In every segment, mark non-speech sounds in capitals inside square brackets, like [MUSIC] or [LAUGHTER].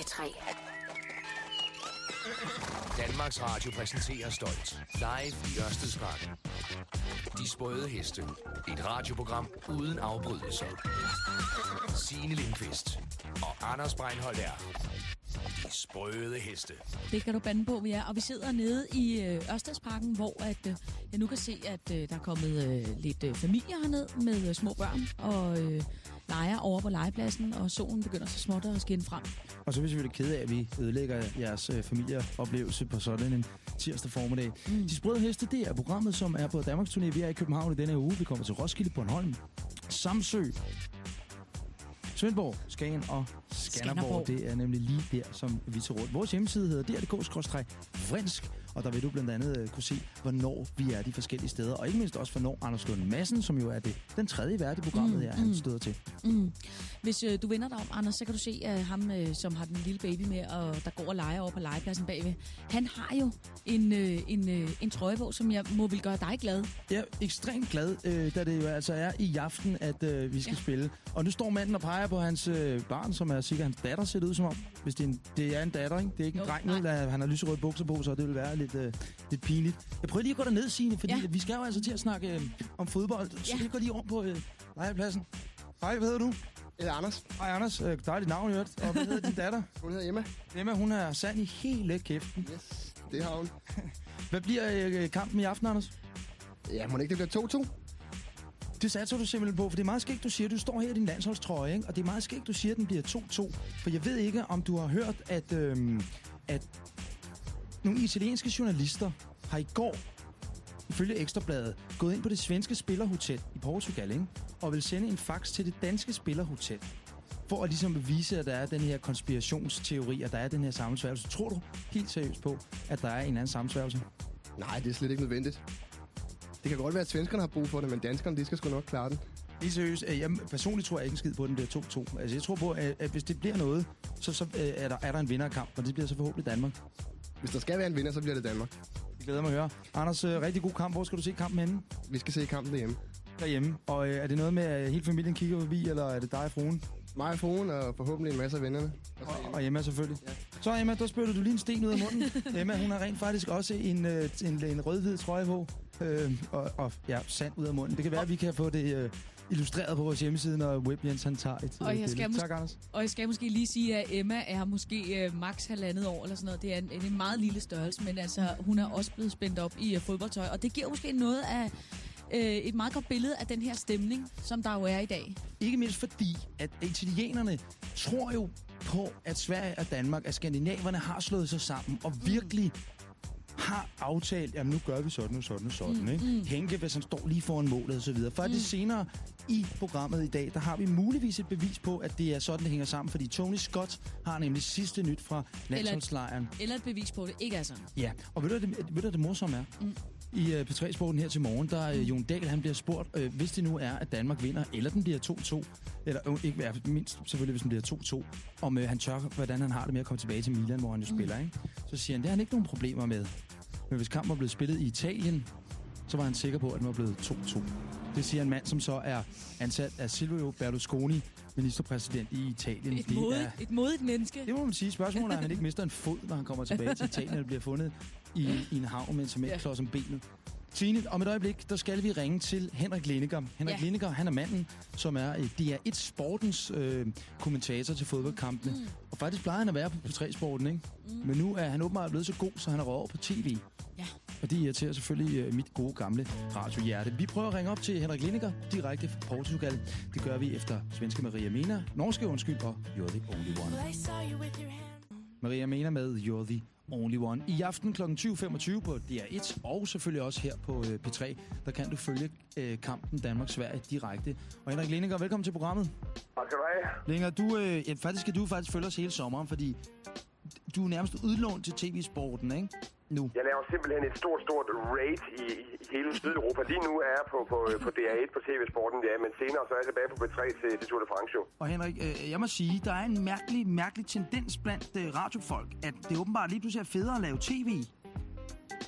P3. Danmarks Radio præsenterer stolt. Live i Ørstedsparken. De sprøde heste. Et radioprogram uden afbrydelser. Signe Lindqvist og Anders Breinholt er de sprøde heste. Det kan du bande på, vi er. Og vi sidder nede i øh, Ørstedsparken, hvor at, øh, jeg nu kan se, at øh, der er kommet lidt familier herned med små børn og leger over på legepladsen, og solen begynder så småt at skinne frem. Og så er vi selvfølgelig kede af, at vi ødelægger jeres øh, familieoplevelse på sådan en tirsdag formiddag. Mm. De sprøde heste, det er programmet, som er på Danmarks turné. Vi er i København i denne uge. Vi kommer til Roskilde, Bornholm, Samsø, Svendborg, Skagen og Skanderborg. Skanderborg. Det er nemlig lige der, som vi tager rundt. Vores hjemmeside hedder drdk-frinsk, og der vil du blandt andet øh, kunne se, hvornår vi er de forskellige steder. Og ikke mindst også, hvornår Anders Lund Madsen, som jo er det, den tredje vært i programmet Mm, her, han mm. støder til. Mm. Hvis øh, du vender dig om, Anders, så kan du se at ham, øh, som har den lille baby med, og der går og leger over på legepladsen bagved. Han har jo en, øh, en, øh, en trøje på, som jeg må vil gøre dig glad. Er ekstremt glad, øh, da det jo altså er i aften, at øh, vi skal Ja. ja. spille. Og nu står manden og peger på hans øh, barn, som er sikkert hans datter, ser det ud som om. Hvis det er en, det er en datter, ikke? Det er ikke en Jo, dreng, nej. vel? at Han har lyserøde bukser på, så det vil være lidt, øh, lidt pinligt. Jeg prøver lige at gå derned, Signe, fordi Ja. vi skal jo altså til at snakke øh, om fodbold. Så Ja. vi går lige over på øh, legepladsen. Hej, hvad hedder du? Jeg hedder Anders. Hej, Anders. Øh, dejligt navn, hørt. Og hvad hedder din datter? [LAUGHS] Hun hedder Emma. Emma, hun er sand i hele kæften. Yes, det har hun. [LAUGHS] Hvad bliver øh, kampen i aften, Anders? Ja, må det ikke det bliver 2-2? Det satser du simpelthen på, for det er meget skægt, du siger, du står her i din landsholdstrøje, ikke? og det er meget skægt, du siger, at den bliver 2-2. For jeg ved ikke, om du har hørt, at, øhm, at nogle italienske journalister har i går, ifølge Ekstrabladet, gået ind på det svenske spillerhotel i Portugal, ikke? og vil sende en fax til det danske spillerhotel. For at ligesom vise, at der er den her konspirationsteori, og der er den her sammensværgelse. Tror du helt seriøst på, at der er en anden sammensværgelse? Nej, det er slet ikke nødvendigt. Det kan godt være, at svenskerne har brug for det, men danskerne, de skal sgu nok klare den. Helt seriøst, øh, jeg personligt tror jeg ikke en skid på, den bliver 2-2. Altså, jeg tror på, at, at hvis det bliver noget, så, så øh, er, der, er der en vinderkamp, og det bliver så forhåbentlig Danmark. Hvis der skal være en vinder, så bliver det Danmark. Det glæder mig at høre. Anders, øh, rigtig god kamp. Hvor skal du se kampen henne? Vi skal se kampen derhjemme. Derhjemme. Og øh, er det noget med, at hele familien kigger forbi, eller er det dig og fruen? Mig og fruen, og forhåbentlig en masse af vennerne. Og, og Emma selvfølgelig. Ja. Så Emma, der spytter du lige en sten ud af munden. [LAUGHS] Emma, hun har rent faktisk også en, øh, en, en rød-hvid trøje på. Øh, og, og ja, sand ud af munden. Det kan være, at vi kan få det øh, illustreret på vores hjemmeside, når Web Jens han tager et Og øh, jeg skal mås- Tak, Anders. Og jeg skal måske lige sige, at Emma er måske øh, maks halvandet år eller sådan noget. Det er en, en meget lille størrelse, men altså, hun er også blevet spændt op i uh, fodboldtøj. Og det giver måske noget af øh, et meget godt billede af den her stemning, som der jo er i dag. Ikke mindst fordi, at italienerne tror jo på, at Sverige og Danmark, at skandinaverne har slået sig sammen og virkelig har aftalt, jamen nu gør vi sådan og sådan og sådan, Mm, ikke? mm. Henke, hvis han står lige foran målet og så videre. For mm. det senere i programmet i dag, der har vi muligvis et bevis på, at det er sådan, det hænger sammen. Fordi Tony Scott har nemlig sidste nyt fra landsholdslejren. Eller et bevis på, at det ikke er sådan. Ja, og ved du, det, ved du, det morsomme er? Mm. I uh, P3-sporten her til morgen, der uh, Jon Dahl, han bliver spurgt, uh, hvis det nu er, at Danmark vinder, eller den bliver 2-2, eller uh, ikke fald mindst selvfølgelig, hvis den bliver 2-2, om uh, han tør, hvordan han har det med at komme tilbage til Milan, hvor han jo Mm. spiller, ikke? Så siger han, det har han ikke nogen problemer med. Men hvis kampen var blevet spillet i Italien, så var han sikker på, at den var blevet 2-2. Det siger en mand, som så er ansat af Silvio Berlusconi, ministerpræsident i Italien. Et Det modigt, er- et modigt menneske. det må man sige. Spørgsmålet er, om han ikke mister en fod, når han kommer tilbage til [LAUGHS] Italien, og bliver fundet i, i en havn med en cementklods om benet. Tine, om et øjeblik, der skal vi ringe til Henrik Lineker. Henrik Ja. ja. Lineker, han er manden, som er øh, DR1 Sportens øh, kommentator til fodboldkampene. Mm. Og faktisk plejer han at være på P3-sporten, ikke? Mm. Men nu er han åbenbart blevet så god, så han er røget over på tv. Og det irriterer selvfølgelig øh, mit gode gamle radiohjerte. Vi prøver at ringe op til Henrik Lineker direkte fra Portugal. Det gør vi efter svenske Maria Mena, norske undskyld og You're the Only One. Maria Mena med You're the Only One. I aften kl. 20.25 på DR1, og selvfølgelig også her på øh, P3, der kan du følge øh, kampen Danmark-Sverige direkte. Og Henrik Lineker, velkommen til programmet. Tak skal du have. Lineker, du, øh, ja, faktisk skal du faktisk følge os hele sommeren, fordi du er nærmest udlånt til tv-sporten, ikke? Nu. Jeg laver simpelthen et stort, stort raid i, i hele Sydeuropa. Lige nu er jeg på, på, på DR1 på TV-sporten, ja, men senere så er jeg tilbage på B3 til, til Tour de France jo. Og Henrik, øh, jeg må sige, der er en mærkelig, mærkelig tendens blandt øh, radiofolk, at det åbenbart lige pludselig er federe at lave tv.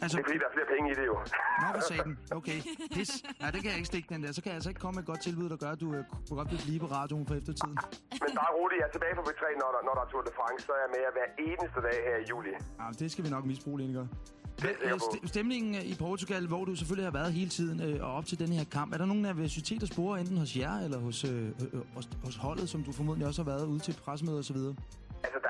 Altså, Det er fordi, der er flere penge i det jo. nå, sagde den? Okay, pis. Nej, det kan jeg ikke stikke den der. Så kan jeg altså ikke komme med et godt tilbud, der gør, at du øh, kunne godt blive på radioen for eftertiden. Men bare roligt, jeg er tilbage på B3, når der, når der er Tour de France, så er jeg med hver eneste dag her i juli. Ja, det skal vi nok misbruge, jeg på. St- stemningen øh, i Portugal, hvor du selvfølgelig har været hele tiden øh, og op til den her kamp, er der nogen nervøsitet at spore enten hos jer eller hos, øh, øh, hos, hos holdet, som du formodentlig også har været ude til pressemøder og så videre? Altså, der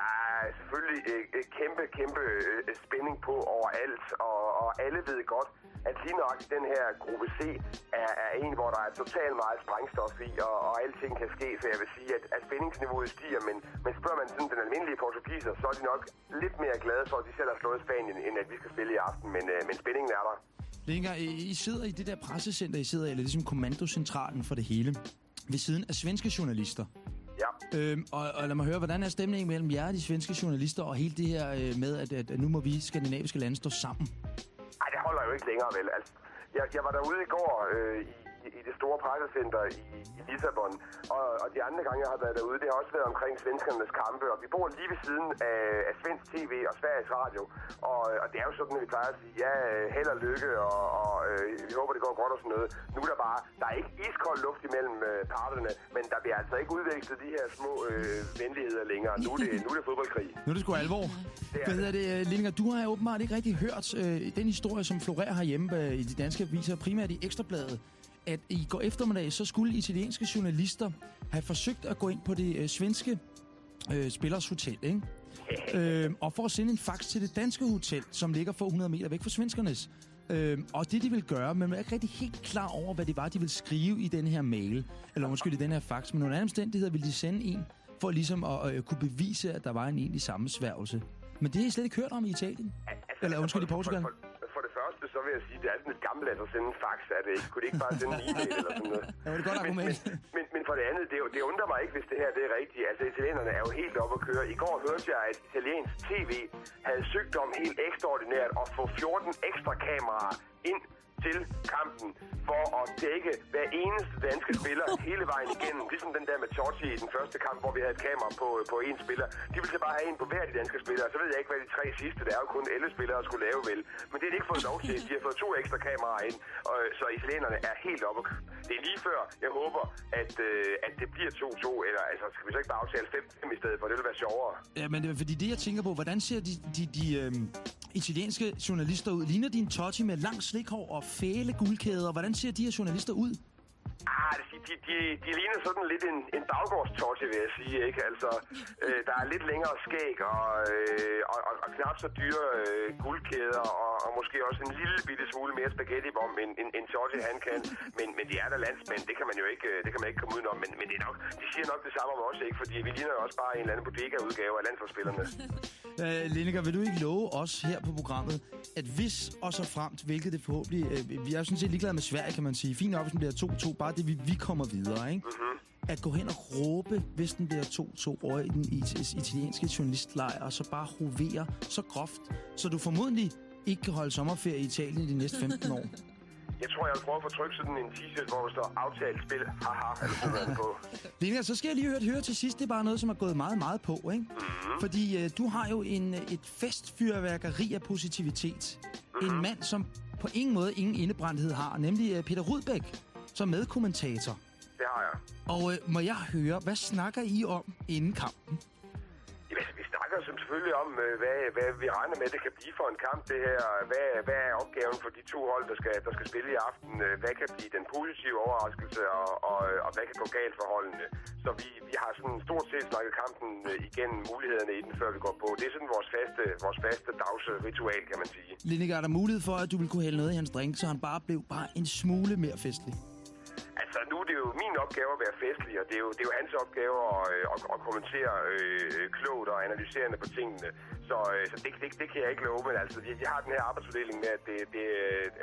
er selvfølgelig øh, øh, kæmpe, kæmpe øh, spænding på overalt, og, og alle ved godt, at lige nok den her gruppe C er, er en, hvor der er totalt meget sprængstof i, og, og alting kan ske, så jeg vil sige, at, at spændingsniveauet stiger, men, men spørger man sådan den almindelige portugiser, så er de nok lidt mere glade for, at de selv har slået Spanien, end at vi skal spille i aften, men, øh, men spændingen er der. Linger, I I sidder i det der pressecenter, I sidder i, eller ligesom kommandocentralen for det hele, ved siden af svenske journalister. Ja. Øhm, og, og lad mig høre, hvordan er stemningen mellem jer de svenske journalister, og hele det her øh, med, at, at, nu må vi skandinaviske lande stå sammen? Ej, det holder jo ikke længere, vel? Altså, jeg, jeg var derude i går øh, i, i, i det store pressecenter i, i Lissabon, og, og de andre gange, jeg har været derude, det har også været omkring svenskernes kampe, og vi bor lige ved siden af, af svensk tv og Sveriges Radio, og, og det er jo sådan, at vi plejer at sige, ja, held og lykke, og, og øh, vi håber, det går godt og sådan noget. Nu er der bare, der er ikke iskold luft imellem øh, parterne, men der bliver altså ikke udvekslet de her små øh, venligheder længere. Nu er det, nu er det fodboldkrig. Nu er det sgu alvor. Det er Hvad hedder det, øh, Lindinger, du har åbenbart ikke rigtig hørt øh, den historie, som florerer herhjemme øh, i de danske aviser, primært i Ekstrabladet, at i går eftermiddag, så skulle italienske journalister have forsøgt at gå ind på det øh, svenske øh, spillers hotel, ikke? øh, og for at sende en fax til det danske hotel, som ligger for 100 meter væk fra svenskernes. Øh, og det, de vil gøre, men man er ikke rigtig helt klar over, hvad det var, de vil skrive i den her mail, eller undskyld, i den her fax, men under andre omstændigheder vil de sende en, for ligesom at øh, kunne bevise, at der var en egentlig sammensværgelse. Men det har I slet ikke hørt om i Italien. Altså, Eller undskyld, i Portugal. For, for, første, så vil jeg sige, det er et gammeldags at sende en fax, er det ikke? Kunne de ikke bare sende en e-mail eller sådan noget? [LAUGHS] Ja, det er godt men, argument. Men, men, men for det andet, det, det undrer mig ikke, hvis det her det er rigtigt. Altså, italienerne er jo helt oppe at køre. I går hørte jeg, at italiensk tv havde søgt om helt ekstraordinært at få 14 ekstra kameraer ind til kampen for at dække hver eneste danske spiller [LAUGHS] hele vejen igennem. Ligesom den der med Totti i den første kamp, hvor vi havde et kamera på, på én spiller. De ville så bare have en på hver af de danske spillere. Så ved jeg ikke, hvad de tre sidste, der er jo kun 11 spillere, skulle lave vel. Men det har de ikke fået lov til. De har fået to ekstra kameraer ind, og, så italienerne er helt oppe. Det er lige før, jeg håber, at, øh, at det bliver 2-2, eller altså, skal vi så ikke bare aftale 5 i stedet for? Det ville være sjovere. Ja, men det er fordi det, jeg tænker på, hvordan ser de, de, de øhm, italienske journalister ud? Ligner de en Totti med lang slikhår og fæle guldkæder? Hvordan ser de her journalister ud? Ah, det, de, de, de ligner sådan lidt en, en baggårdstorsje, vil jeg sige, ikke? Altså, øh, der er lidt længere skæg og, øh, og, og, og knap så dyre øh, guldkæder, og, og måske også en lille bitte smule mere spaghetti-bomb, end, end, end Totti han kan. Men, men de er der landsmænd, det kan man jo ikke, øh, det kan man ikke komme udenom. Men, men det er nok, de siger nok det samme om os, ikke? Fordi vi ligner jo også bare en eller anden bodega-udgave af landsforspillerne. [LAUGHS] Øh, Lineker, vil du ikke love os her på programmet, at hvis og så fremt, hvilket det forhåbentlig... Øh, vi er jo sådan set ligeglade med Sverige, kan man sige. Fint nok, hvis den bliver 2-2, bare det, vi, vi kommer videre, ikke? Mhm. At gå hen og råbe, hvis den bliver 2-2 over i den it- italienske journalistlejr, og så bare hovere så groft, så du formodentlig ikke kan holde sommerferie i Italien de næste 15 år. [LAUGHS] Jeg tror, jeg vil prøve at få trykt sådan en t-shirt, hvor der står aftalt spil, haha, eller på. [LAUGHS] Lineker, så skal jeg lige høre, høre til sidst. Det er bare noget, som er gået meget, meget på, ikke? Mhm. Fordi øh, du har jo en, øh, et festfyrværkeri af positivitet. Mhm. En mand, som på ingen måde ingen indebrændthed har, nemlig øh, Peter Rudbæk, som medkommentator. Det har jeg. Og øh, må jeg høre, hvad snakker I om inden kampen? Jamen, vi snakker som selvfølgelig om, øh, hvad, hvad vi regner med, det kan blive for en kamp, det her. Hvad, hvad er opgaven for de to hold, der skal, der skal spille i aften? Øh, Hvad kan blive den positive overraskelse, og, og, og hvad kan gå galt for holdene? Så vi, vi har sådan stort set snakket kampen øh, igennem mulighederne i den, før vi går på. Det er sådan vores faste, vores faste dagsritual, kan man sige. Lineker, er der mulighed for, at du vil kunne hælde noget i hans drink, så han bare blev bare en smule mere festlig? Altså, jo min opgave at være festlig, og det er jo, det er jo hans opgave at, øh, at, at kommentere øh, klogt og analyserende på tingene. Så, øh, så det, det, det kan jeg ikke love, men altså, jeg, jeg har den her arbejdsfordeling med, at, det, det,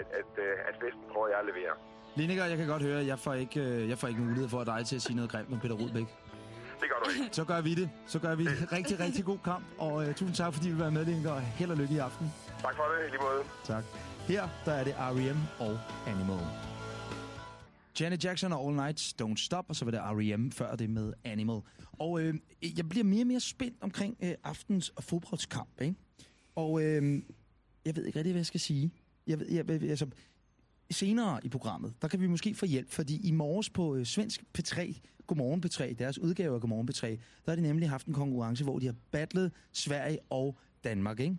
at, at, øh, at festen prøver jeg at levere. Lineker, jeg kan godt høre, at jeg får ikke, øh, jeg får ikke mulighed for dig til at sige noget grimt om Peter Rudbæk. Det gør du ikke. Så gør vi det. Så gør vi det. Rigtig, rigtig god kamp. Og øh, tusind tak, fordi du vil være med, Lineker. Og held og lykke i aften. Tak for det, i lige måde. Tak. Her, der er det R.E.M. og Animal. Janet Jackson og All Nights Don't Stop, og så var det R.E.M. før det med Animal. Og øh, jeg bliver mere og mere spændt omkring øh, aftens fodboldskamp, ikke? Og øh, jeg ved ikke rigtig, hvad jeg skal sige. jeg, ved- jeg, jeg, altså, senere i programmet, der kan vi måske få hjælp, fordi i morges på øh, Svensk P3, Godmorgen P3, deres udgave af Godmorgen P3, der har de nemlig haft en konkurrence, hvor de har battlet Sverige og Danmark, ikke?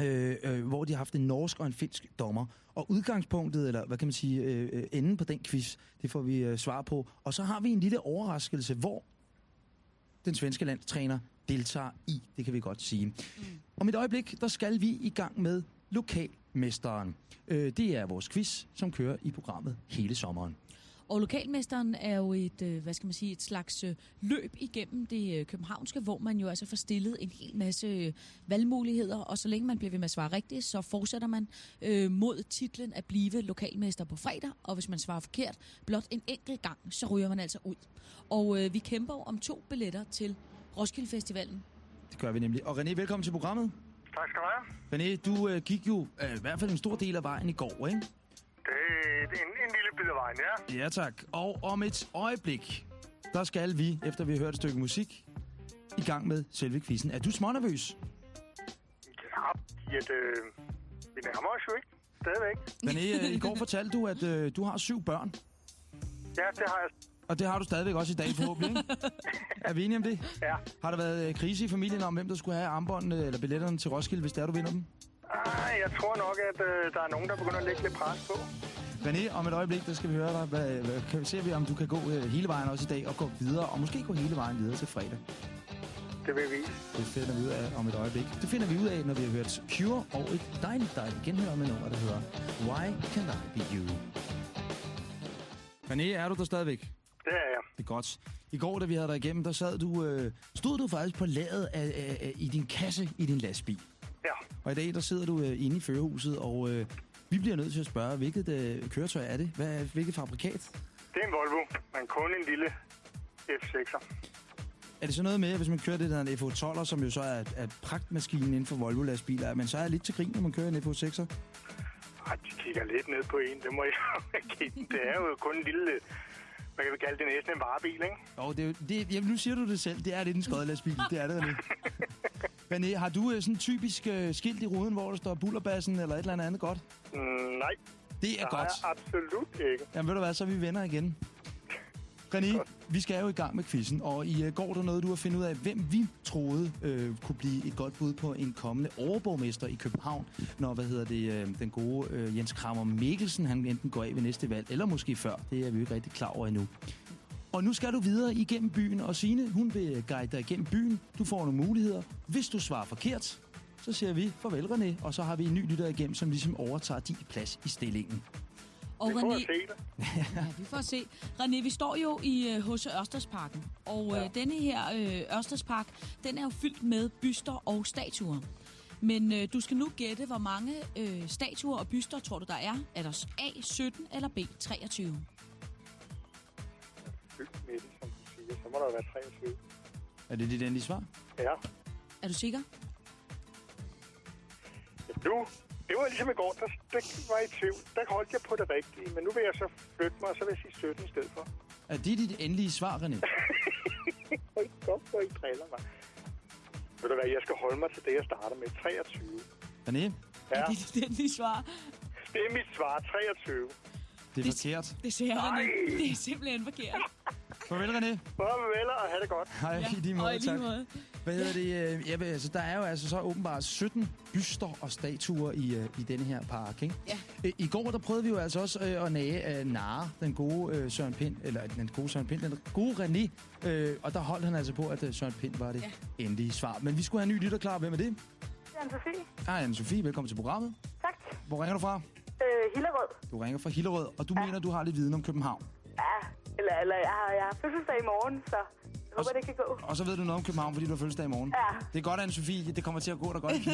Øh, øh, hvor de har haft en norsk og en finsk dommer. Og udgangspunktet, eller hvad kan man sige, øh, øh, enden på den quiz, det får vi øh, svar på. Og så har vi en lille overraskelse, hvor den svenske landstræner deltager i, det kan vi godt sige. Mm. Om et øjeblik, der skal vi i gang med Lokalmesteren. Øh, det er vores quiz, som kører i programmet hele sommeren. Og lokalmesteren er jo et, øh, hvad skal man sige, et slags øh, løb igennem det øh, københavnske, hvor man jo altså får stillet en hel masse valgmuligheder, og så længe man bliver ved med at svare rigtigt, så fortsætter man øh, mod titlen at blive lokalmester på fredag, og hvis man svarer forkert blot en enkelt gang, så ryger man altså ud. Og øh, vi kæmper om to billetter til Roskilde Festivalen. Det gør vi nemlig. Og René, velkommen til programmet. Tak skal du have. René, du øh, gik jo øh, i hvert fald en stor del af vejen i går, ikke? Det, det er en, en lille bid af vejen, ja. Ja, tak. Og om et øjeblik, der skal vi, efter vi har hørt et stykke musik, i gang med selve quizzen. Er du smånervøs? Ja, at, øh, vi nærmer os jo ikke. Stadigvæk. René, øh, i går fortalte du, at øh, du har syv børn. Ja, det har jeg. Og det har du stadigvæk også i dag, forhåbentlig, ikke? Er vi enige om det? Ja. Har der været øh, krise i familien om, hvem der skulle have armbåndene eller billetterne til Roskilde, hvis det er, du vinder dem? Ej, jeg tror nok, at øh, der er nogen, der begynder at lægge lidt pres på. René, om et øjeblik, der skal vi høre dig. Hvad, hvad, kan vi se, om du kan gå øh, hele vejen også i dag og gå videre, og måske gå hele vejen videre til fredag. Det vil vi. Det finder vi ud af om et øjeblik. Det finder vi ud af, når vi har hørt Pure og et dejligt, dejligt genhør med nummer, der hedder Why Can I Be You? René, er du der stadigvæk? Det er jeg. Det er godt. I går, da vi havde dig igennem, der sad du, øh, stod du faktisk på ladet af, af, af, i din kasse i din lastbil. Ja. Og i dag, der sidder du øh, inde i førerhuset, og øh, vi bliver nødt til at spørge, hvilket øh, køretøj er det? Hvad, er- hvilket fabrikat? Det er en Volvo, men kun en lille F6'er. Er det så noget med, at hvis man kører det der en FH12'er, som jo så er, er pragtmaskinen inden for Volvo-lastbiler, at man så er lidt til grin, når man kører en FH6'er? Ej, de kigger lidt ned på en. Det må jeg den. Det er jo kun en lille... Hvad kan vi kalde det? Næsten en varebil, ikke? Jo, det er, jo- det, jamen, nu siger du det selv. Det er lidt en skodlastbil. Det er det, René. [LAUGHS] René, har du øh, sådan en typisk øh, skilt i ruden, hvor der står bullerbassen eller et eller andet godt? Mm, nej, Det er det godt. har jeg absolut ikke. Jamen ved du hvad, så er vi venner igen. René, Godt. vi skal jo i gang med quizzen, og i uh, går der nåede du at finde ud af, hvem vi troede øh, kunne blive et godt bud på en kommende overborgmester i København, når hvad hedder det, øh, den gode øh, Jens Kramer Mikkelsen, han enten går af ved næste valg, eller måske før. Det er vi jo ikke rigtig klar over endnu. Og nu skal du videre igennem byen, og Signe, hun vil guide dig igennem byen. Du får nogle muligheder. Hvis du svarer forkert, så siger vi farvel, René, og så har vi en ny lytter igennem, som ligesom overtager din plads i stillingen. Og Vi får René, at se det. Ja, vi får se. René, vi står jo i øh, H.C. Ørstedsparken, og øh, denne her øh, Ørstedspark, den er jo fyldt med byster og statuer. Men øh, du skal nu gætte, hvor mange øh, statuer og byster tror du, der er? Er der A17 eller B23? Fyldt med det, som du siger. Så må der være 23. Er det dit endelige svar? Ja. Er du sikker? Nu, det var ligesom i går, der, der var i tvivl. Der holdt jeg på det rigtige, men nu vil jeg så flytte mig, og så vil jeg sige 17 i stedet for. Er det dit endelige svar, René? [LAUGHS] Godt, hvor I driller mig. Ved du hvad, jeg skal holde mig til det, jeg starter med. 23. René, Ja, Er det dit endelige svar? det er mit svar. 23. det er Det- forkert. Det ser. René. Det er simpelthen forkert. Farvel, René. Farvel og have det godt. Hej, ja, i lige måde, i lige tak. måde. Hvad hedder det? øh, Ja, altså, der er jo altså så åbenbart 17 byster og statuer i, øh, i denne her park, ikke? Ja. Øh, I går, der prøvede vi jo altså også øh, at nage af Nare, den gode øh, Søren Pind, eller den gode Søren Pind, den gode René, øh, og der holdt han altså på, at øh, Søren Pind var det Ja. endelige svar. Men vi skulle have en ny lytter klar. Hvem er det? Det Anne-Sophie. Hej, Anne-Sophie. Velkommen til programmet. Tak. Hvor ringer du fra? Øh, Hillerød. Du ringer fra Hillerød, og du ja. mener, du har lidt viden om København. Ja, eller, eller jeg, har, jeg har fødselsdag i morgen, så jeg håber, det kan gå. Og så ved du noget om København, fordi du har fødselsdag i morgen. Ja. Det er godt, Anne-Sophie. Det kommer til at gå dig godt i nu,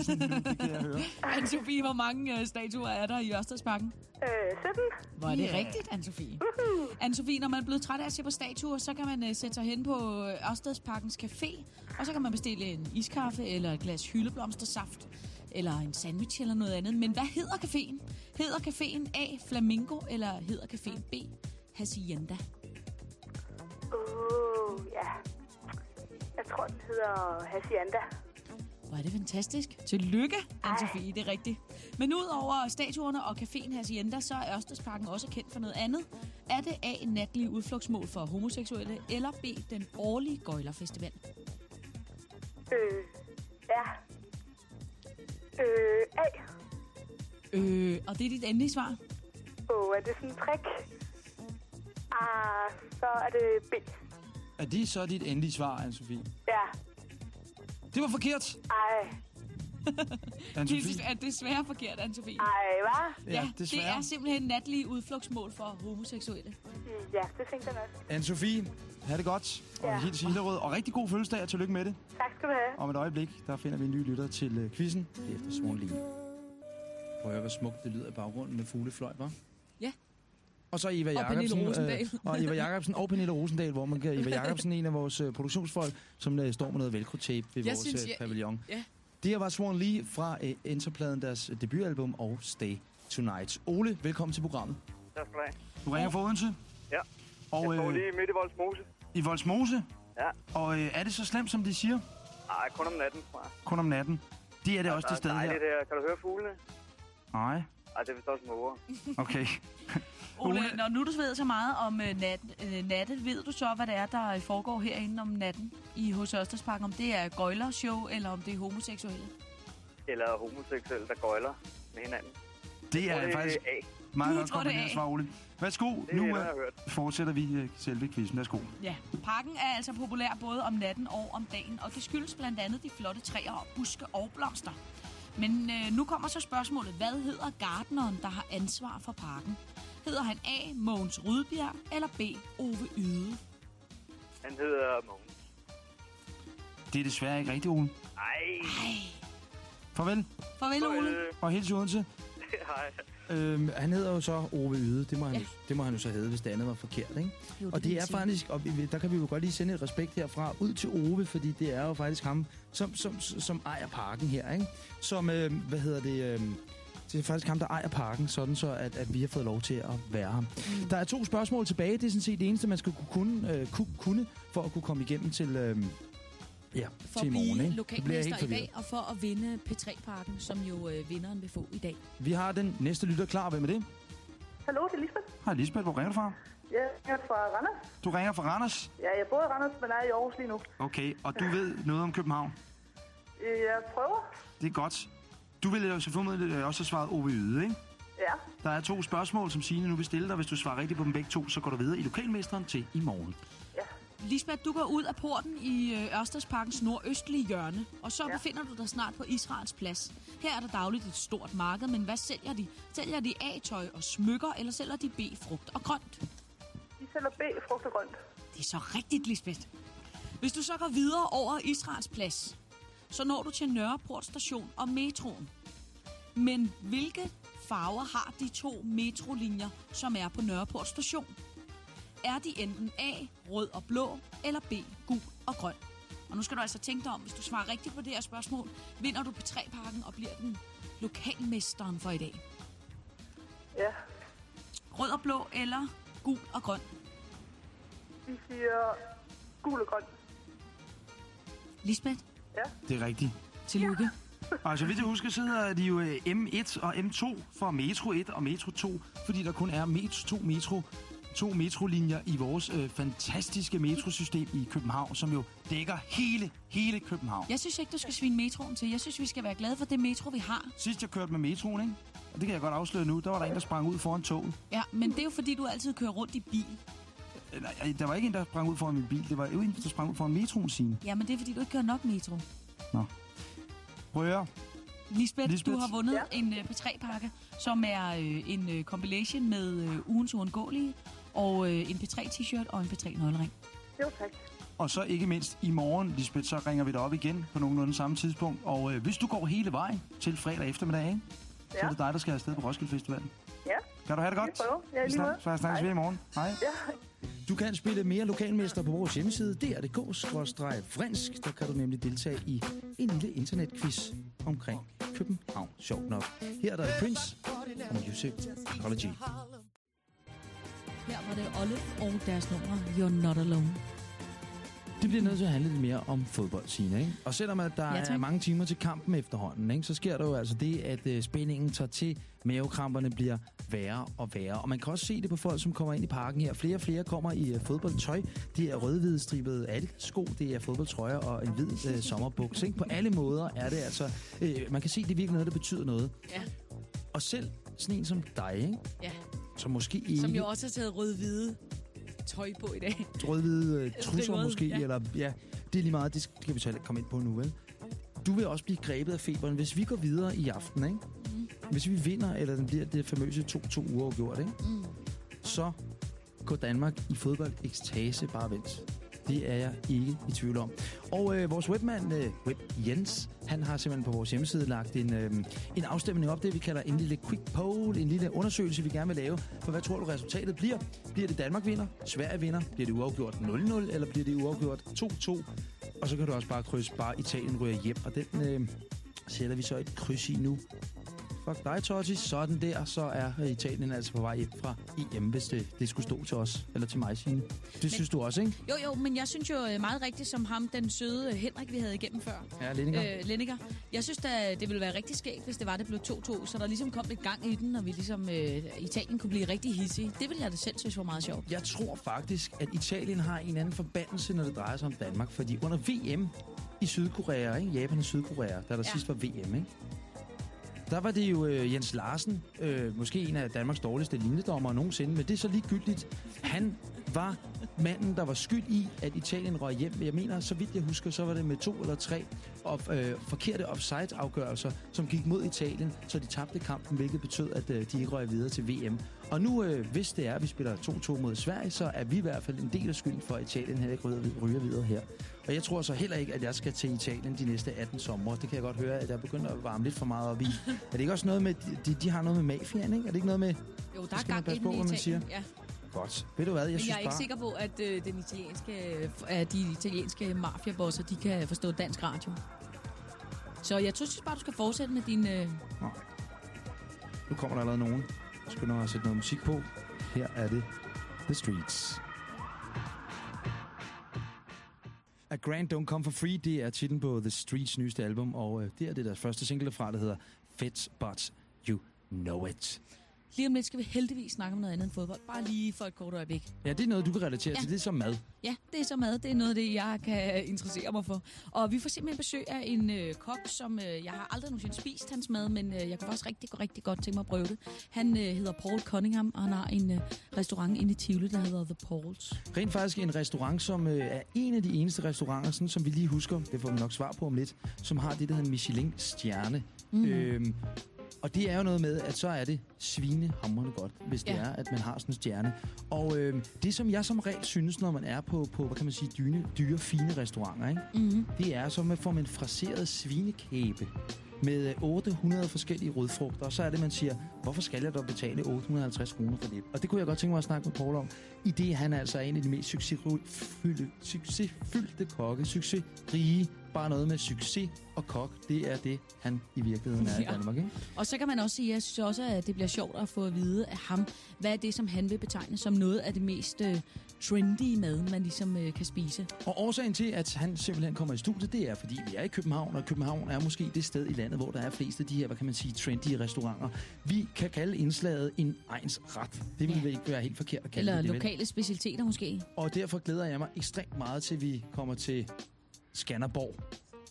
det kan jeg høre. [LAUGHS] Anne-Sophie, hvor mange øh, statuer er der i Ørstedsparken? Øh, 17. Hvor er det Ja. rigtigt, Anne-Sophie? Anne-Sophie, når man er blevet træt af at se på statuer, så kan man uh, sætte sig hen på øh, Ørstedsparkens Café, og så kan man bestille en iskaffe eller et glas hyldeblomstersaft, eller en sandwich eller noget andet. Men hvad hedder caféen? Hedder caféen A. Flamingo, eller hedder caféen B. Hacienda? Ja. Jeg tror, den hedder Hacienda. Hvor er det fantastisk. Tillykke, Anne-Sophie, det er rigtigt. Men ud over statuerne og caféen Hacienda, så er Ørstedsparken også kendt for noget andet. Er det A, natlige udflugtsmål for homoseksuelle, eller B, den årlige Gøjlerfestival? Øh, ja. Øh, A. Øh, og det er dit endelige svar. Åh, oh, er det sådan en trick? Ah, så er det B. Er det så dit endelige svar, Anne-Sophie? Ja. Det var forkert, Ej. [LAUGHS] Det er desværre forkert, Anne-Sophie. ej, hvad? Ja, det desværre. er simpelthen natlige udflugtsmål for homoseksuelle. Ja, det tænkte jeg nok. Anne-Sophie, have det godt. Og Ja. ja. helt Hillerød. Og rigtig god fødselsdag, og tillykke med det. Tak skal du have. Om et øjeblik, der finder vi en ny lytter til uh, quizzen. Det er efter Lee. Prøv at høre, hvor smukt det lyder i baggrunden med fuglefløj, hva'? Ja. Og så Eva Og Jacobsen. Pernille Rosendal. Øh, og Eva Jacobsen og Pernille Rosendal, hvor man kan... Eva Jacobsen, en af vores uh, produktionsfolk, som uh, står med noget velcro-tape ved Jeg vores synes, uh, jeg- pavillon. ja. Det her var Swan Lee fra uh, Enterpladen, deres debutalbum og Stay Tonight. Ole, velkommen til programmet. Tak skal du have. Du ringer fra Odense? Ja. Og Jeg står øh, lige midt i Voldsmose. i Voldsmose? Ja. Og øh, er det så slemt, som de siger? Ej, kun om natten, tror jeg. Kun om natten. Det er det også Der det sted er her. dejligt her. Kan du høre fuglene? Nej. Ej, det er vist også måger. Okay. [LAUGHS] Ole, Ole. når nu du ved så meget om øh, nat, øh, natte, ved du så, hvad det er, der foregår herinde om natten i hos Ørstedsparken? Om det er gøjlershow, eller om det er homoseksuelle? Eller homoseksuelle, der gøjler med hinanden. Det er det faktisk A. meget godt det er kombineret svar, Ole. Værsgo, Det er nu det, øh, fortsætter vi øh, selve quizzen. Værsgo. Ja. Parken er altså populær både om natten og om dagen, og det skyldes blandt andet de flotte træer og buske og blomster. Men øh, nu kommer så spørgsmålet. Hvad hedder gartneren, der har ansvar for parken? Hedder han A. Mogens Rydbjerg eller B. Ove Yde? Han hedder Mogens. Det er desværre ikke rigtigt, Ole. Ej. Farvel, Farvel, Ole. Og helt til Odense. [LAUGHS] Hej. Øhm, han hedder jo så Ove Yde. Det må, han, Ja. jo, det må han jo så hedde, hvis det andet var forkert, ikke? Jo, Og det er sige. faktisk, og vi- der kan vi jo godt lige sende et respekt herfra ud til Ove, fordi det er jo faktisk ham, som, som, som ejer parken her, ikke? Som, øh, hvad hedder det, øh, det er faktisk ham, der ejer parken, sådan så, at, at vi har fået lov til at være ham. Mm. Der er to spørgsmål tilbage. Det er sådan set det eneste, man skal kunne kunne, øh, ku- kunne for at kunne komme igennem til, øh, ja, For til at i morgen, ikke? Det bliver helt i forvirret. dag, og for at vinde P3-parken, som jo øh, vinderen vil få i dag. Vi har den næste lytter klar. Hvem er det? Hallo, det er Lisbeth. Hej Lisbeth, hvor ringer du fra? Jeg er fra Randers. Du ringer fra Randers. Ja, jeg bor i Randers, men er i Aarhus lige nu. Okay, og du ved noget om København. Øh, Jeg prøver. Det er godt. Du vil jo selvfølgelig også have svaret Ove Yde, ikke? Ja. Der er to spørgsmål, som Signe nu vil stille dig. Hvis du svarer rigtigt på dem begge to, så går du videre i lokalmesteren til i morgen. Lisbeth, du går ud af porten i øh, Ørstedsparkens nordøstlige hjørne, og så Ja. ja. befinder du dig snart på Israels plads. Her er der dagligt et stort marked, men hvad sælger de? Sælger de A-tøj og smykker, eller sælger de B-frugt og grønt? De sælger B, frugt og grønt. Det er så rigtigt, Lisbeth. Hvis du så går videre over Israels plads, så når du til Nørreport station og metroen. Men hvilke farver har de to metrolinjer, som er på Nørreport station? Er de enten A, rød og blå, eller B, gul og grøn? Og nu skal du altså tænke dig om, hvis du svarer rigtigt på det her spørgsmål, vinder du P3-parken og bliver den lokalmesteren for i dag. Ja. Rød og blå eller gul og grøn? Vi siger gul og grøn. Lisbeth, Det er rigtigt. tillykke. Og så vidt jeg husker, så hedder de jo øh, M1 og M2 for Metro 1 og Metro 2, fordi der kun er metro, to metro to metrolinjer i vores øh, fantastiske metrosystem i København, som jo dækker hele, hele København. Jeg synes ikke, du skal svine metroen til. Jeg synes, vi skal være glade for det metro, vi har. Sidst jeg kørte med metroen, ikke? Og det kan jeg godt afsløre nu, der var der en, der sprang ud foran toget. Ja, men det er jo fordi, du altid kører rundt i bil. Nej, der var ikke en, der sprang ud foran min bil. Det var jo en, der sprang ud foran metroen, Signe. Ja, men det er fordi, du ikke kører nok metro. Prøv at høre. Lisbeth, Lisbeth. du har vundet Ja. en uh, P3-pakke, som er uh, en uh, compilation med uh, ugens uundgåelige, og uh, en P3-t-shirt og en P3-nøglering. Jo, tak. Og så ikke mindst i morgen, Lisbeth, så ringer vi dig op igen på nogenlunde samme tidspunkt. Og øh, hvis du går hele vejen til fredag eftermiddag, ikke? så Ja. er det dig, der skal afsted på Roskilde Festivalen. Ja. Kan du have det godt? Vi prøver. Ja, lige måde. så snakkes vi i morgen. Hej. Ja. Du kan spille mere lokalmester på vores hjemmeside, drdk-fransk. Der kan du nemlig deltage i en lille internetquiz omkring København. Sjovt nok. Her er der Prince og Music Ecology. Her var det Olle og deres nummer You're Not Alone. Det bliver nødt til at handle lidt mere om fodbold, Signe, ikke? Og selvom at der Ja, tak. er mange timer til kampen efterhånden, ikke, så sker der jo altså det, at øh, spændingen tager til, mavekramperne bliver værre og værre. Og man kan også se det på folk, som kommer ind i parken her. Flere og flere kommer i øh, fodboldtøj. Det er rødhvide stribede sko, det er fodboldtrøjer og en hvid øh, sommerbuks. Ikke? På alle måder er det altså... Øh, man kan se, det er virkelig noget, der betyder noget. Ja. Og selv sådan en som dig, ikke? Ja. som måske ikke... Som jo også har taget rød-hvide tøj på i dag. [LAUGHS] rødhvide øh, [LAUGHS] trusser røde, måske, ja. eller ja, det er lige meget, det skal kan vi så komme ind på nu, vel? Du vil også blive grebet af feberen, hvis vi går videre i aften, ikke? Mm. Hvis vi vinder, eller den bliver det famøse 2-2 uger gjort, ikke? Mm. Så går Danmark i fodbold ekstase bare vent. Det er jeg ikke i tvivl om. Og øh, vores webmand, øh, Web Jens, han har simpelthen på vores hjemmeside lagt en, øh, en afstemning op, det vi kalder en lille quick poll, en lille undersøgelse, vi gerne vil lave. For hvad tror du resultatet bliver? Bliver det Danmark vinder? Sverige vinder? Bliver det uafgjort 0-0? Eller bliver det uafgjort 2-2? Og så kan du også bare krydse, bare Italien ryger hjem. Og den øh, sætter vi så et kryds i nu. Fuck dig, Totti. Sådan der, så er Italien altså på vej hjem fra EM, hvis det, det skulle stå til os. Eller til mig, Signe. Det men, synes du også, ikke? Jo, jo, men jeg synes jo øh, meget rigtigt som ham, den søde øh, Henrik, vi havde igennem før. Ja, Lenninger. Øh, Lenniger. Jeg synes da, det ville være rigtig skægt, hvis det var, det blev 2-2, så der ligesom kom lidt gang i den, og vi ligesom øh, Italien kunne blive rigtig hissige. Det ville jeg da selv synes var meget sjovt. Jeg tror faktisk, at Italien har en anden forbandelse, når det drejer sig om Danmark. Fordi under VM i Sydkorea, ikke? Japan og Sydkorea, da der ja. sidst var VM, ikke? Der var det jo øh, Jens Larsen, øh, måske en af Danmarks dårligste linjedommer nogensinde, men det er så ligegyldigt. Han var manden, der var skyld i, at Italien røg hjem. Jeg mener, så vidt jeg husker, så var det med to eller tre op, øh, forkerte offside-afgørelser, som gik mod Italien, så de tabte kampen, hvilket betød, at øh, de ikke røg videre til VM. Og nu, øh, hvis det er, at vi spiller 2-2 mod Sverige, så er vi i hvert fald en del af skylden for, at Italien heller ikke ryger, videre her. Og jeg tror så heller ikke, at jeg skal til Italien de næste 18 sommer. Det kan jeg godt høre, at jeg begynder at varme lidt for meget op i. [LAUGHS] er det ikke også noget med, de, de har noget med mafiaen, ikke? Er det ikke noget med... Jo, der er gang i Italien. Ja. Godt. Ved du hvad, jeg Men synes jeg er ikke bare... sikker på, at øh, den italienske, at de italienske mafiabosser, de kan forstå dansk radio. Så jeg synes bare, du skal fortsætte med din... Øh, Nej. Nu kommer der allerede nogen. Jeg skal nok sætte noget musik på. Her er det The Streets. A Grand Don't Come For Free, det er titlen på The Streets nyeste album, og øh, det er det deres første single derfra, der hedder Fits But You Know It. Lige om lidt skal vi heldigvis snakke om noget andet end fodbold. Bare lige for et kort øjeblik. Ja, det er noget, du kan relatere Ja. til. Det er som mad. Ja, det er så mad. Det er noget af det, jeg kan interessere mig for. Og vi får simpelthen besøg af en øh, kok, som øh, jeg har aldrig nogensinde spist hans mad, men øh, jeg kan faktisk rigtig, rigtig godt tænke mig at prøve det. Han øh, hedder Paul Cunningham, og han har en øh, restaurant inde i Tivoli, der hedder The Pauls. Rent faktisk en restaurant, som øh, er en af de eneste restauranter, sådan som vi lige husker, det får vi nok svar på om lidt, som har det, der hedder Michelin-stjerne. Mm. Mm. Øhm, og det er jo noget med, at så er det svinehamrende godt, hvis det Ja. er, at man har sådan en stjerne. Og øhm, det, som jeg som regel synes, når man er på, på hvad kan man sige, dyne, dyre, fine restauranter, ikke? Mm-hmm. det er, så man får man fraseret svinekæbe med øh, 800 forskellige rødfrugter, og så er det, man siger, hvorfor skal jeg dog betale 850 kroner for det? Og det kunne jeg godt tænke mig at snakke med Paul om, i det han altså er en af de mest succesfyldte, succesfyldte kokke, succesrige, bare noget med succes og kok, det er det, han i virkeligheden er i Ja. Danmark, ikke? Og så kan man også sige, at jeg synes også, at det bliver sjovt at få at vide af ham, hvad er det, som han vil betegne som noget af det mest øh, trendy mad, man ligesom øh, kan spise. Og årsagen til, at han simpelthen kommer i studiet, det er, fordi vi er i København, og København er måske det sted i landet, hvor der er flest af de her, hvad kan man sige, trendy restauranter. Vi kan kalde indslaget en egen ret. Det vil Ja. ikke være helt forkert at kalde Eller det, vel? lokale specialiteter måske. Og derfor glæder jeg mig ekstremt meget til, at vi kommer til Skanderborg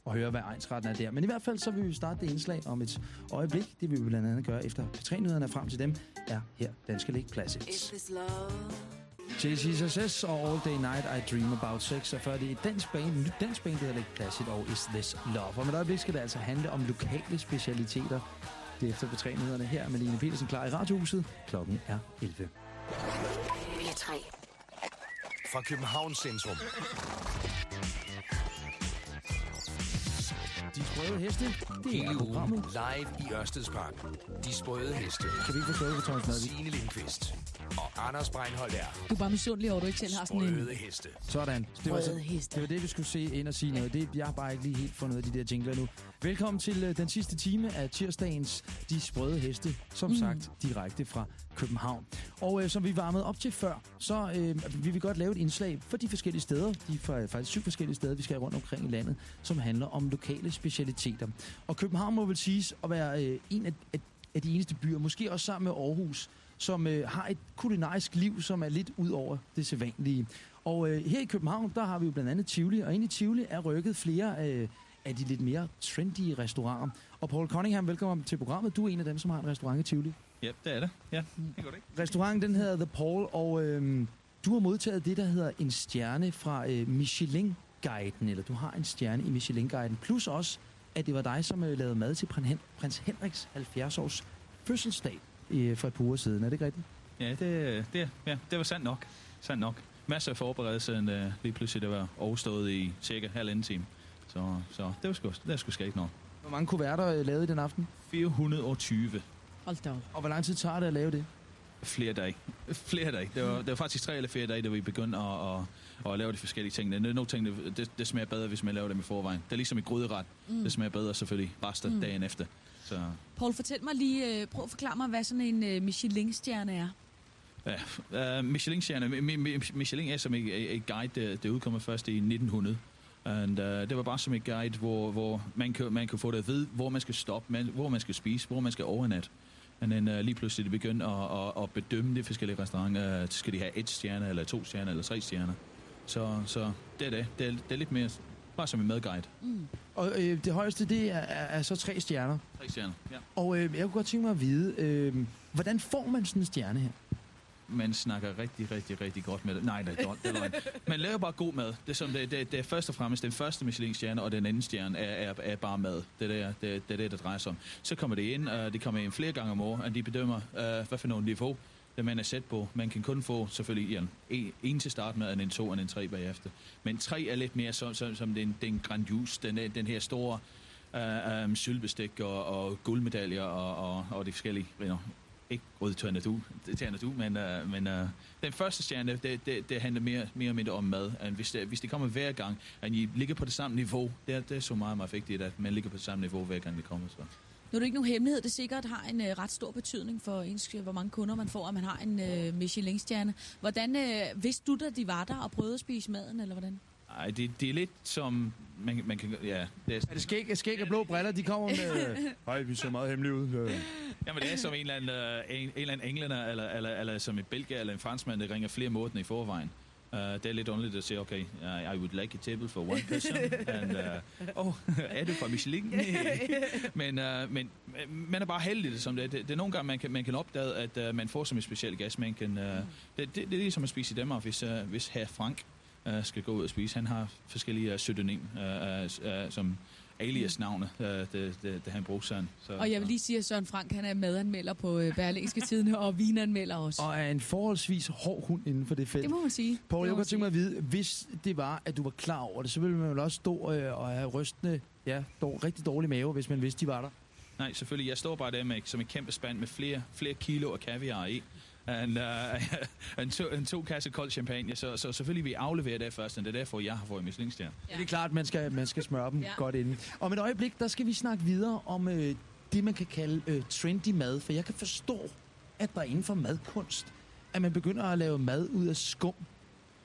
og høre, hvad egensretten er der. Men i hvert fald så vil vi starte det indslag om et øjeblik. Det vil vi blandt andet gøre efter P3-nyhederne frem til dem, er her Danske Læg Classics. JCSS og All Day Night I Dream About Sex, og før det er et dansk band, nyt dansk band, der hedder Classic og Is This Love. Og med et øjeblik skal det altså handle om lokale specialiteter. Det er efter P3-nyhederne her med Line Petersen klar i Radiohuset. Klokken er 11. P3. Fra Københavns centrum. De sprøde heste. Det er ugen programmet. live i Ørstedsparken. De sprøde heste. Kan vi ikke få slået for Thomas Madvig? Signe Lindqvist og Anders Breinholt er Du er bare misundelig over, at du ikke selv har sådan en sprøde heste. Sådan. Det var, heste. det var det, vi skulle se ind og sige noget. Det, jeg har bare ikke lige helt fundet af de der jingler nu. Velkommen til uh, den sidste time af tirsdagens De Sprøde Heste. Som mm. sagt, direkte fra København. Og uh, som vi varmede op til før, så uh, vi vil godt lave et indslag for de forskellige steder. De er fra- faktisk syv forskellige steder, vi skal rundt omkring i landet, som handler om lokale specialiteter. Og København må vel siges at være uh, en af, af, af de eneste byer, måske også sammen med Aarhus, som øh, har et kulinarisk liv, som er lidt ud over det sædvanlige. Og øh, her i København, der har vi jo blandt andet Tivoli, og ind i Tivoli er rykket flere øh, af de lidt mere trendy restauranter. Og Paul Cunningham, velkommen til programmet. Du er en af dem, som har en restaurant i Tivoli. Ja, det er det. Ja, det går det ikke. Restauranten, den hedder The Paul, og øh, du har modtaget det, der hedder en stjerne fra øh, Michelin-guiden, eller du har en stjerne i Michelin-guiden, plus også, at det var dig, som øh, lavede mad til prins, Hen- prins Henriks 70-års fødselsdag øh, for et par uger siden. Er det ikke rigtigt? Ja, det, det, ja, det var sandt nok. Sandt nok. Masser af forberedelse, uh, lige pludselig det var overstået i cirka halvanden time. Så, så det var sgu, det var sgu sket nok. Hvor mange kuverter øh, lavede I den aften? 420 Hold da op. Og hvor lang tid tager det at lave det? flere dage. Flere dage. Det var, det var faktisk tre eller fire dage, da vi begyndte at, at, at lave de forskellige ting. Det er nogle ting, det, det, smager bedre, hvis man laver dem i forvejen. Det er ligesom i gryderet. Mm. Det smager bedre selvfølgelig rester mm. dagen efter. Så Paul, fortæl mig lige, øh, prøv at forklare mig, hvad sådan en øh, Michelin-stjerne er. Ja, uh, Michelin-stjerne. Mi- Mi- Michelin er som et, et guide, der, der udkommer først i 1900. And, uh, det var bare som et guide, hvor, hvor man, kan, man kan få det at vide, hvor man skal stoppe, man, hvor man skal spise, hvor man skal overnatte. Og then, uh, lige pludselig begyndte at, at, at bedømme de forskellige restauranter. Uh, skal de have et stjerne, eller to stjerner, eller tre stjerner. Så, så det er det. Det er, det er lidt mere bare som en medguide. Mm. Og øh, det højeste, det er, er, er så tre stjerner. Tre stjerner, ja. Og øh, jeg kunne godt tænke mig at vide, øh, hvordan får man sådan en stjerne her? Man snakker rigtig, rigtig, rigtig godt med det. Nej, det er, dårligt, det er løgn. Man laver bare god mad. Det er, som det, det, det er først og fremmest den første Michelin-stjerne, og den anden stjerne er, er, er bare mad. Det er det, det, det, det, der drejer sig om. Så kommer det ind, og det kommer ind flere gange om året, og de bedømmer, uh, hvad for nogle niveau det man er sat på. Man kan kun få selvfølgelig ja, en, en til start med, og en to og en tre bagefter. Men tre er lidt mere som, som, som den, den grandius, den, den her store øh, øh, uh, um, sølvbestik og, og guldmedaljer og, og, og de forskellige, you know, ikke rød til du, men, uh, men uh, den første stjerne, det, det, det handler mere, mere og mindre om mad. And hvis, det, hvis det kommer hver gang, at I ligger på det samme niveau, det er, det er så meget, meget vigtigt, at man ligger på det samme niveau, hver gang det kommer. Så. Nu er det ikke nogen hemmelighed, det sikkert har en øh, ret stor betydning for ens, øh, hvor mange kunder man får, at man har en øh, Michelin-stjerne. Hvordan øh, vidste du, da de var der og prøvede at spise maden, eller hvordan? Ej, det, det er lidt som... Man, man kan, ja, det er, Er det skæg, skæg og blå briller, de kommer med? [LAUGHS] Hej, vi ser meget hemmelige ud. Øh. Jamen, det er som en eller anden, uh, en, en eller anden englænder, eller, eller, eller som en belgier, eller en franskmand, der ringer flere måneder i forvejen. Uh, det er lidt underligt at sige, okay, uh, I would like a table for one person. [LAUGHS] and, uh, oh, [LAUGHS] er du fra Michelin? men, uh, men øh, man er bare heldig, som det er. Det, det er nogle gange, man kan, man kan opdage, at uh, man får som en speciel gæst. Man kan, uh, det, det, det, er ligesom at spise i Danmark, hvis, uh, hvis herr Frank uh, skal gå ud og spise. Han har forskellige uh, pseudonym, uh, uh, uh, som alias-navne, uh, det, det, det han bruger sådan. Så, Og jeg vil lige sige, at Søren Frank han er madanmelder på øh, Berlingske Tidene og vinanmelder også. Og er en forholdsvis hård hund inden for det felt. Det må man sige. Poul, jeg kunne tænke mig at vide, hvis det var, at du var klar over det, så ville man vel også stå øh, og have rystende, ja, dår, rigtig dårlig mave, hvis man vidste, de var der. Nej, selvfølgelig. Jeg står bare der med som en kæmpe spand med flere, flere kilo af kaviar i. En, uh, [LAUGHS] en, to, en to kasse kold champagne. Så, så selvfølgelig vi afleverer det først, og det er derfor, jeg har fået Michelin-stjerne. Ja. Det er klart, man skal, man skal smøre dem Ja. godt inden. Om et øjeblik, der skal vi snakke videre om øh, det, man kan kalde øh, trendy mad. For jeg kan forstå, at der inden for madkunst, at man begynder at lave mad ud af skum.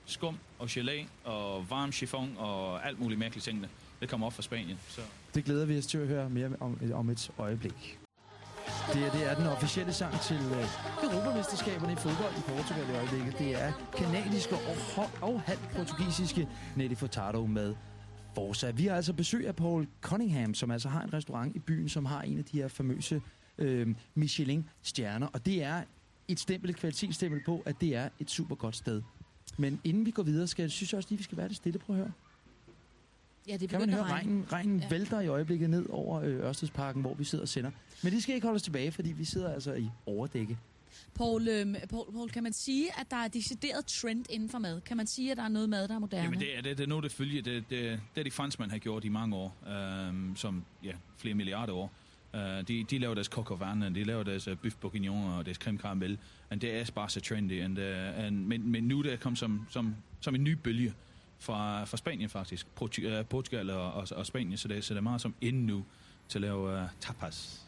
Skum og gelé og varm chiffon og alt muligt mærkelige ting. Det kommer op fra Spanien. Så Det glæder vi os til at høre mere om, om et øjeblik. Det, er- det er den officielle sang til øh, Europamesterskaberne i fodbold i Portugal i øjeblikket. Det er kanadiske og, og halvt portugisiske Nelly Furtado med Forza. Vi har altså besøg af Paul Cunningham, som altså har en restaurant i byen, som har en af de her famøse øh, Michelin-stjerner. Og det er et stempel, et kvalitetsstempel på, at det er et super godt sted. Men inden vi går videre, skal, synes jeg også lige, vi skal være det stille. Prøv at høre. Ja, det Kan man begynder høre, at regne. regnen, regnen Ja. vælter i øjeblikket ned over øh, Ørstedsparken, hvor vi sidder og sender. Men det skal ikke holde os tilbage, fordi vi sidder altså i overdække Paul, øhm, Paul, Paul, kan man sige, at der er decideret trend inden for mad? Kan man sige, at der er noget mad, der er moderne? Jamen, det er, det, det er noget, der følger. Det, det, det er de franskmænd har gjort i mange år, øhm, som ja, flere milliarder år. Uh, de, de laver deres coq au vin, de laver deres uh, bøf bourguignon og deres creme caramel, og det er bare så trendy. And, uh, and, men, men nu det er kommet som, som, som en ny bølge fra, fra Spanien faktisk, uh, Portugal og, og, og Spanien, så det, så det er meget som inden nu til at lave uh, tapas.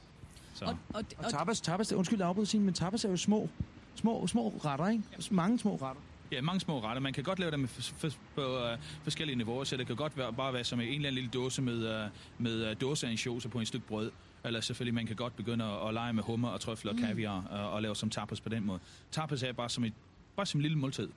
Så. Og, og, og, Og tapas, tapas, undskyld afbryde sin, men tapas er jo små, små, små retter, ikke? Mange små retter. Ja, mange små retter. Man kan godt lave dem på uh, forskellige niveauer, så det kan godt være, bare være som en eller anden lille dåse med, med dåseansjoser på en stykke brød. Eller selvfølgelig, man kan godt begynde at, at lege med hummer og trøfler og kaviar uh, og lave som tapas på den måde. Tapas er bare som et, bare som en lille måltid.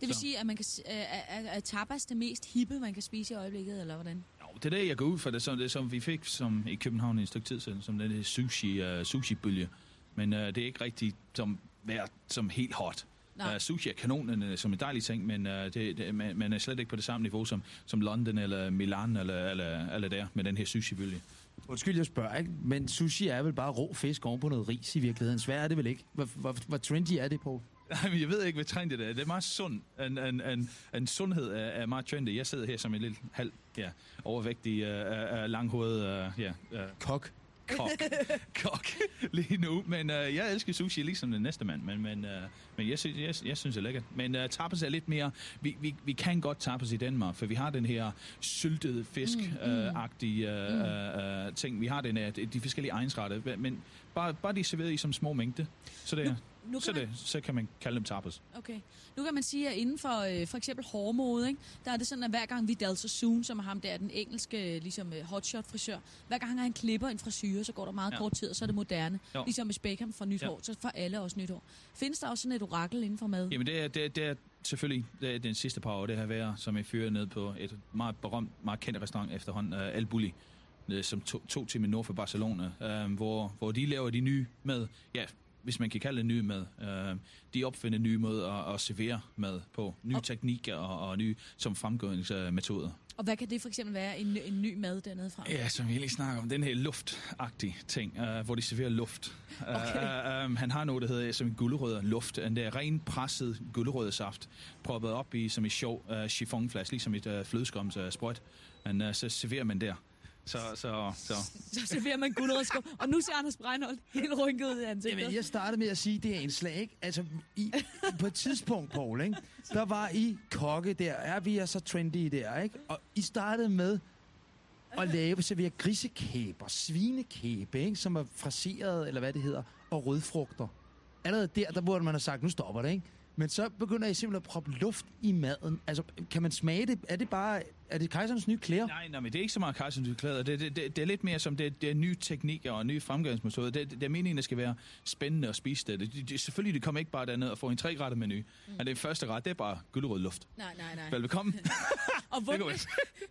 Det vil så. sige, at man kan, er, er, er tapas det mest hippe, man kan spise i øjeblikket, eller hvordan? Jo, det er det, jeg går ud for. Det, som, det, som vi fik som i København i et stykke tid siden, som den her sushi, uh, sushi-bølge. Men uh, det er ikke rigtigt som, været som helt hot. Nej. Uh, sushi er kanonen som en dejlig ting, men uh, det, det, man, man er slet ikke på det samme niveau som, som London eller Milan eller, eller, eller der med den her sushi-bølge. Undskyld, jeg spørger, ikke? Men sushi er vel bare rå fisk oven på noget ris i virkeligheden. Svær er det vel ikke? Hvor, hvor, hvor trendy er det på? Nej, men jeg ved ikke, hvad trendy det er. Det er meget sund. En, en, en, en sundhed er, er meget trendy. Jeg sidder her som en lille halv ja, overvægtig, uh, uh, langhåret uh, ja, uh, Kok. kok, [LAUGHS] kok lige nu. Men uh, jeg elsker sushi ligesom den næste mand. Men, men, uh, men jeg, synes, jeg, jeg synes, det er lækkert. Men uh, tapas er lidt mere... Vi, vi, vi kan godt tapas i Danmark, for vi har den her syltede fisk-agtige uh, uh, uh, ting. Vi har den her, de, forskellige egensretter. Men bare, bare de er serveret i som små mængde. Så, det, Nu kan så, man- det, så kan man kalde dem tapas. Okay. Nu kan man sige, at inden for øh, for eksempel hårmode, ikke, der er det sådan, at hver gang Vidal Sassoon, som er ham der, den engelske ligesom, øh, hotshot-frisør, hver gang han klipper en frisyre, så går der meget Ja. kort tid, og så er det moderne. Jo. Ligesom med Beckham for nyt Ja. hår, så får alle også nyt hår. Findes der også sådan et orakel inden for mad? Jamen det er, det, er- det er selvfølgelig det er den sidste par år, det har været, som jeg fyrer ned på et meget berømt, meget kendt restaurant efterhånden, uh, El Bulli, øh, som to, to timer nord for Barcelona, uh, hvor, hvor de laver de nye mad, ja, hvis man kan kalde det nye mad. Uh, de opfinder nye måder at, at servere mad på, nye Og- teknikker og, og nye som fremgåingsmetoder. Og hvad kan det for eksempel være, en, en ny mad dernede fra? Ja, som vi lige snakker om, den her luftagtige ting, uh, hvor de serverer luft. Okay. Uh, um, han har noget, der hedder som en gulerødder luft. En der ren presset gulerøddersaft, proppet op i som i sjov uh, chiffonflaske, ligesom et uh, flødeskrums uh, sprøjt. Men uh, så serverer man der. Så, så, så. [LAUGHS] Så serverer man gulerødskum. Og nu ser Anders Breinholt helt rynket ud i ansigtet. Jamen, jeg startede med at sige, at det er en slag, ikke? Altså, i, på et tidspunkt, Paul, ikke? Der var I kokke der. Er vi er så trendy der, ikke? Og I startede med at lave, servere grisekæber, svinekæbe, ikke? Som er fraseret, eller hvad det hedder, og rødfrugter. Allerede der, der burde man have sagt, nu stopper det, ikke? Men så begynder I simpelthen at proppe luft i maden. Altså, kan man smage det? Er det bare, er det kejserens nye klæder? Nej, nej, men det er ikke så meget kejserens det, det, det, det er lidt mere som, det, det er nye teknikker og nye fremgangsmetoder. Det, det, det er meningen, det skal være spændende at spise det. det, det selvfølgelig, det kommer ikke bare derned og få en tre-retter menu. Mm. Og det første ret, det er bare gylderød luft. Nej, nej, nej. Velbekomme. [LAUGHS] Og det hvordan, går ikke.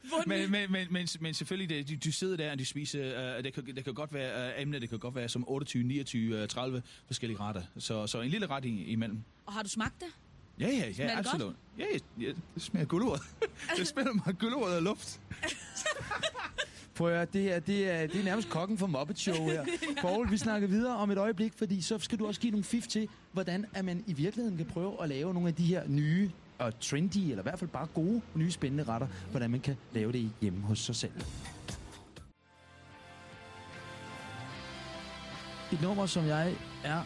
hvordan, men, men, men, men, men selvfølgelig, det, du, du sidder der, og du spiser, uh, det, kan, det kan godt være uh, emne, det kan godt være som 28, 29, uh, 30 forskellige retter. Så, så en lille ret i, imellem. og har du smagt det? Ja, ja, ja, Smager absolut. Ja, ja, ja, det smager gulderød. [LAUGHS] det smager meget gulderød og luft. [LAUGHS] Prøv at høre, det er, det, er, det er nærmest kokken for Muppet Show her. [LAUGHS] Paul, vi snakker videre om et øjeblik, fordi så skal du også give nogle fif til, hvordan at man i virkeligheden kan prøve at lave nogle af de her nye og trendy, eller i hvert fald bare gode, nye spændende retter, hvordan man kan lave det hjemme hos sig selv. Et nummer, som jeg er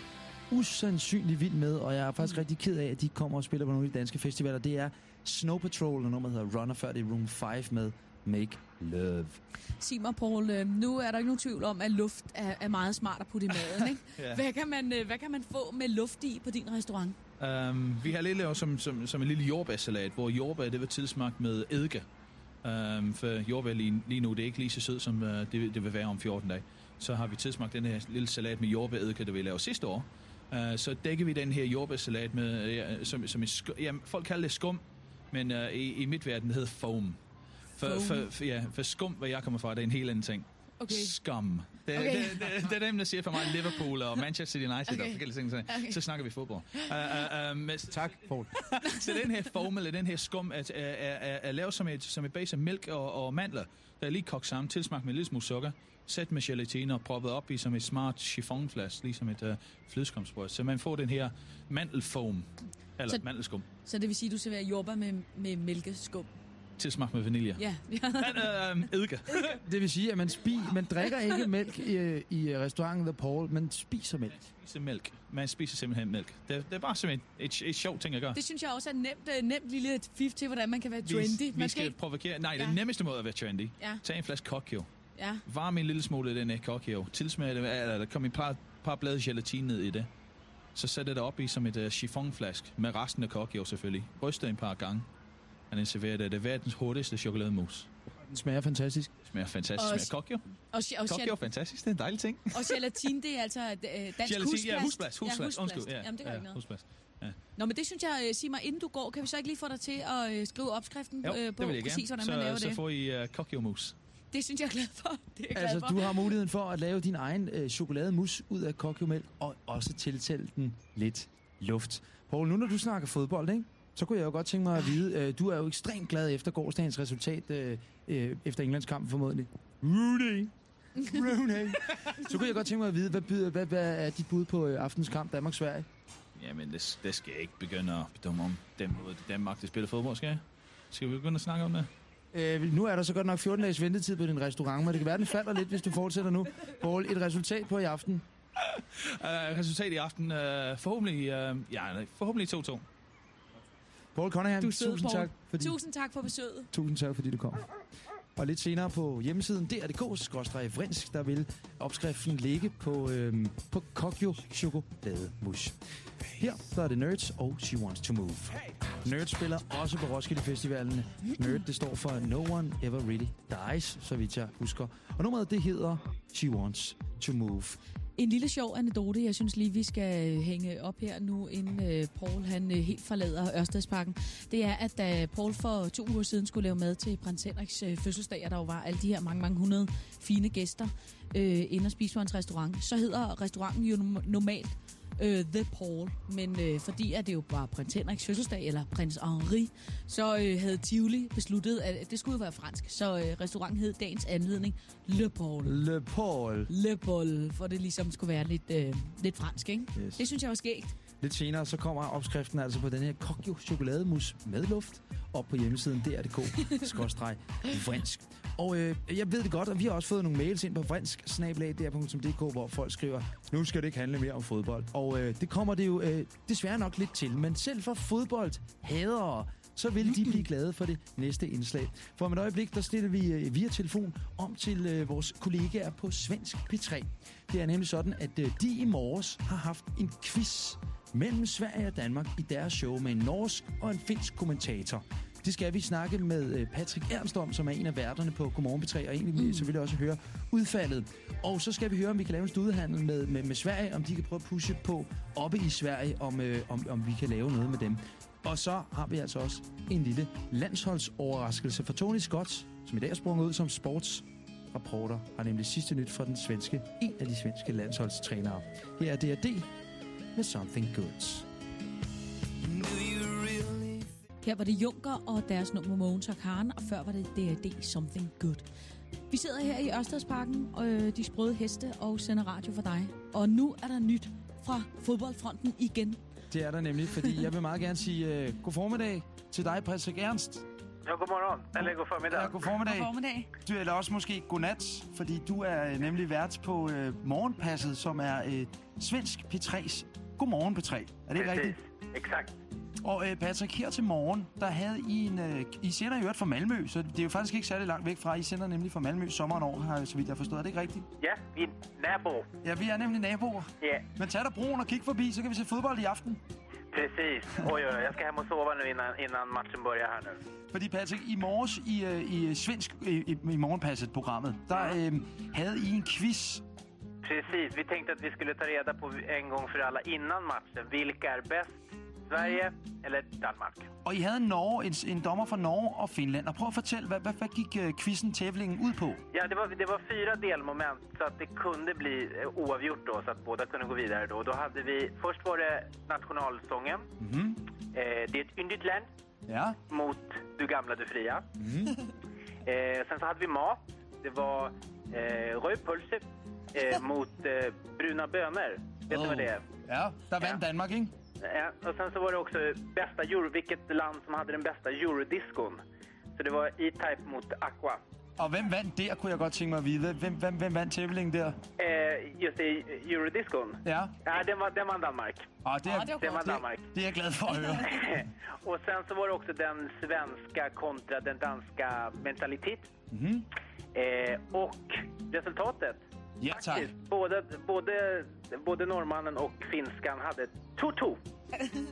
usandsynlig vild med, og jeg er faktisk rigtig ked af, at de kommer og spiller på nogle af de danske festivaler, det er Snow Patrol, og nummeret hedder Runner, før det er Room 5 med Make Love. Sig mig, Paul, øh, nu er der ikke nogen tvivl om, at luft er, er meget smart at putte i maden, ikke? [LAUGHS] Ja. hvad, kan man, øh, hvad kan man få med luft i på din restaurant? Um, vi har lige lavet som, som, som en lille jordbærsalat, hvor jordbær det var tilsmagt med eddike. Um, for jordbær lige, lige nu, det er ikke lige så sød, som uh, det, det vil være om 14 dage. Så har vi tilsmagt den her lille salat med jordbæreddike, det vi lavede sidste år. Uh, så dækker vi den her jordbærsalat med, uh, som, som en skum, ja, folk kalder det skum, men uh, i, i mit verden det hedder foam. For, Foam. for, for, ja, for skum, hvor jeg kommer fra, det er en helt anden ting. Okay. Skam. Det, Okay. det, det, det er dem, der siger for mig Liverpool og Manchester United okay. Og forskellige ting. Så, Okay. så snakker vi fodbold. Uh, uh, uh, men, [LAUGHS] Tak, Paul. [LAUGHS] så den her foam, eller den her skum, er, er, er, er lavet som et, som et base af mælk og, og mandler, der er lige kogt sammen, tilsmagt med lille smule sukker, sæt med gelatine og proppet op i som et smart chiffonflas, ligesom et uh, flødeskumsbrød. Så man får den her mandelfoam, eller så... mandelskum, Så det vil sige, at du serverer jordbær med, med mælkeskum. Tilsmagt med vanilje. Ja. [LAUGHS] Ja. uh, eddike. [LAUGHS] Det vil sige, at man, spi, man drikker ikke mælk i, i restauranten The Paul, man spiser mælk. spiser mælk. Man spiser simpelthen mælk. Det, det er bare simpelthen et, et, et sjovt ting at gøre. Det synes jeg også er nemt, øh, nemt lille fif til, hvordan man kan være Vi, trendy. vi Man skal ikke... provokere... Nej, Ja. den nemmeste måde at være trendy. Ja. Tag en flaske Cockio. Ja. Varm en lille smule af den her Cockio. Tilsmag det, eller der kom et par, par blade gelatine ned i det. Så sæt det op i som et uh, chiffonflask med resten af Cockio selvfølgelig. Ryst det en par gange. Den serverer det. Det er verdens hurtigste chokolademus. Den smager fantastisk. Det smager fantastisk. Og- Smager Cockio. Og, og, Cockio er fantastisk. Det er en dejlig ting. og gelatine, det er altså øh, dansk Gelatin, husplast. ja, husplads. Husplads. Ja, husplast. Undskyld. Ja, Jamen, det gør ja, ikke noget. husplads. Nå, men det synes jeg, øh, sig mig, inden du går, kan vi så ikke lige få dig til at øh, skrive opskriften Jo, øh, på det vil jeg præcis, gerne. hvordan man laver så, det? så får I uh, Cockio-mus. Det synes jeg er glad for. Det er jeg glad Altså, for. du har muligheden for at lave din egen øh, chokolademus ud af kokiomælk, og også tiltælle den lidt luft. Poul, nu når du snakker fodbold, ikke? Så kunne jeg jo godt tænke mig at vide, øh, du er jo ekstremt glad efter gårdsdagens resultat, øh, øh, efter Englands kamp formodentlig. Rooney! Rooney! [LAUGHS] så kunne jeg godt tænke mig at vide, hvad, byder, hvad, hvad er dit bud på øh, aftens kamp Danmark-Sverige? Jamen, det, det skal jeg ikke begynde at bedømme om den måde, Danmark der spiller fodbold, skal jeg? Skal vi begynde at snakke om det? Øh, nu er der så godt nok 14 dages ventetid på din restaurant, men det kan være, den falder lidt, hvis du fortsætter nu. Poul, et resultat på i aften. Uh, [LAUGHS] resultat i aften, uh, forhåbentlig, uh, ja, forhåbentlig 2-2. Paul Conaghan, Du sød, tusind tak, fordi, Tusind tak for besøget. tusind tak, fordi du kom. Og lidt senere på hjemmesiden dr.dk-vrinsk, der vil opskriften ligge på, øhm, på Kokyo Chokolademus. Her der er det Nerds og She Wants to Move. Nerds spiller også på Roskilde Festivalen. Nerd, det står for No One Ever Really Dies, så vidt jeg husker. Og nummeret, det hedder She Wants to Move. En lille sjov anekdote, jeg synes lige, vi skal hænge op her nu, inden øh, Paul han øh, helt forlader Ørstedsparken. Det er, at da Paul for to uger siden skulle lave mad til prins Henriks øh, fødselsdag, og der jo var alle de her mange, mange hundrede fine gæster øh, inde og spise på hans restaurant, så hedder restauranten jo normalt øh, The Paul. Men øh, fordi at det jo var prins Henriks fødselsdag, eller prins Henri, så øh, havde Tivoli besluttet, at det skulle jo være fransk. Så øh, restauranten hed dagens anledning Le Paul. Le Paul. Le Paul, for det ligesom skulle være lidt, øh, lidt fransk, ikke? Yes. Det synes jeg var skægt. Lidt senere så kommer opskriften altså på den her Kokyo chokolademus med luft op på hjemmesiden dr.dk-vrinsk. [LAUGHS] Og øh, jeg ved det godt, og vi har også fået nogle mails ind på vrinsk hvor folk skriver, nu skal det ikke handle mere om fodbold. Og øh, det kommer det jo øh, desværre nok lidt til, men selv for fodbold hader så vil de blive glade for det næste indslag. For om et øjeblik, der stiller vi øh, via telefon om til øh, vores kollegaer på Svensk P3. Det er nemlig sådan, at øh, de i morges har haft en quiz mellem Sverige og Danmark i deres show med en norsk og en finsk kommentator. Det skal vi snakke med øh, Patrick Ernst om, som er en af værterne på Godmorgen P3, og egentlig mm. selvfølgelig også høre udfaldet. Og så skal vi høre, om vi kan lave en studiehandel med, med, med Sverige, om de kan prøve at pushe på oppe i Sverige, om, øh, om, om vi kan lave noget med dem. Og så har vi altså også en lille landsholdsoverraskelse for Tony Scott, som i dag er sprunget ud som sportsreporter, har nemlig sidste nyt fra den svenske, en af de svenske landsholdstrænere. Her er DRD med Something Good. Her var det Junker og deres nummer Mogens og Karen, og før var det D&D Something Good. Vi sidder her i Ørstedsparken, og øh, de sprøde heste, og sender radio for dig. Og nu er der nyt fra fodboldfronten igen. Det er der nemlig, fordi jeg vil meget gerne sige uh, god formiddag til dig, Patrick Ernst. Ja, god morgon. Eller god förmiddag. Ja, god formiddag. God formiddag. Du eller også måske godnat, fordi du er øh, nemlig vært på uh, Morgenpasset, som er uh, svensk P3's Godmorgen P3. Er det ikke rigtigt? Exakt. Og uh, Patrick, her til morgen, der havde I en... Uh, I sender jo fra Malmø, så det er jo faktisk ikke særlig langt væk fra. I sender nemlig fra Malmö sommeren over, har, så vidt jeg forstået. Er det ikke rigtigt? Ja, vi är närbo. Ja, vi er nemlig naboer. Ja, Men tag dig broen og kig forbi, så kan vi se fodbold i aften. precis. Oj, oj. Jag ska hem och sova nu innan, innan matchen börjar här nu. Fordi Patrick, i morges i, øh, i svensk i, i, morgenpasset-programmet, der øh, havde I en quiz. Precis. Vi tänkte att vi skulle ta reda på en gång för alla innan matchen. Vilka är bäst Sverige eller Danmark. Og I havde Norge, en, en dommer fra Norge og Finland. Og prøv at fortælle, hvad, hvad, hvad gik uh, quizzen, tävlingen ud på? Ja, det var, det var fyra delmoment så att det kunde bli eh, oavgjort då, så att båda kunde gå vidare då. Då hade vi, först var det nationalsången. Mhm. Eh, det är ett yndigt land Ja. mot Du gamla, du fria. [LAUGHS] Eh, sen så hade vi mat. Det var eh, rödpölse eh, [LAUGHS] mot eh, bruna bönor. Vet ni vad det är? Ja, der vandt Danmark, ikke? Ja, och sen så var det också bästa euro, vilket land som hade den bästa eurodiskon. Så det var E-Type mot Aqua. Og hvem vandt der, kunne jeg godt tænke mig at vide. Hvem, hvem, hvem vandt tævlingen der? Eh, just det, eurodiscon. Ja. Ja, den var, den var Danmark. Og det er, Ja, det var Den var. Danmark. det er jeg glad for at høre. [LAUGHS] och sen så var det också den svenska kontra den danska mentalitet. Mhm. Eh, och resultatet. Ja, tak. Faktiskt, både, både, både norrmannen och finskan hade 2-2.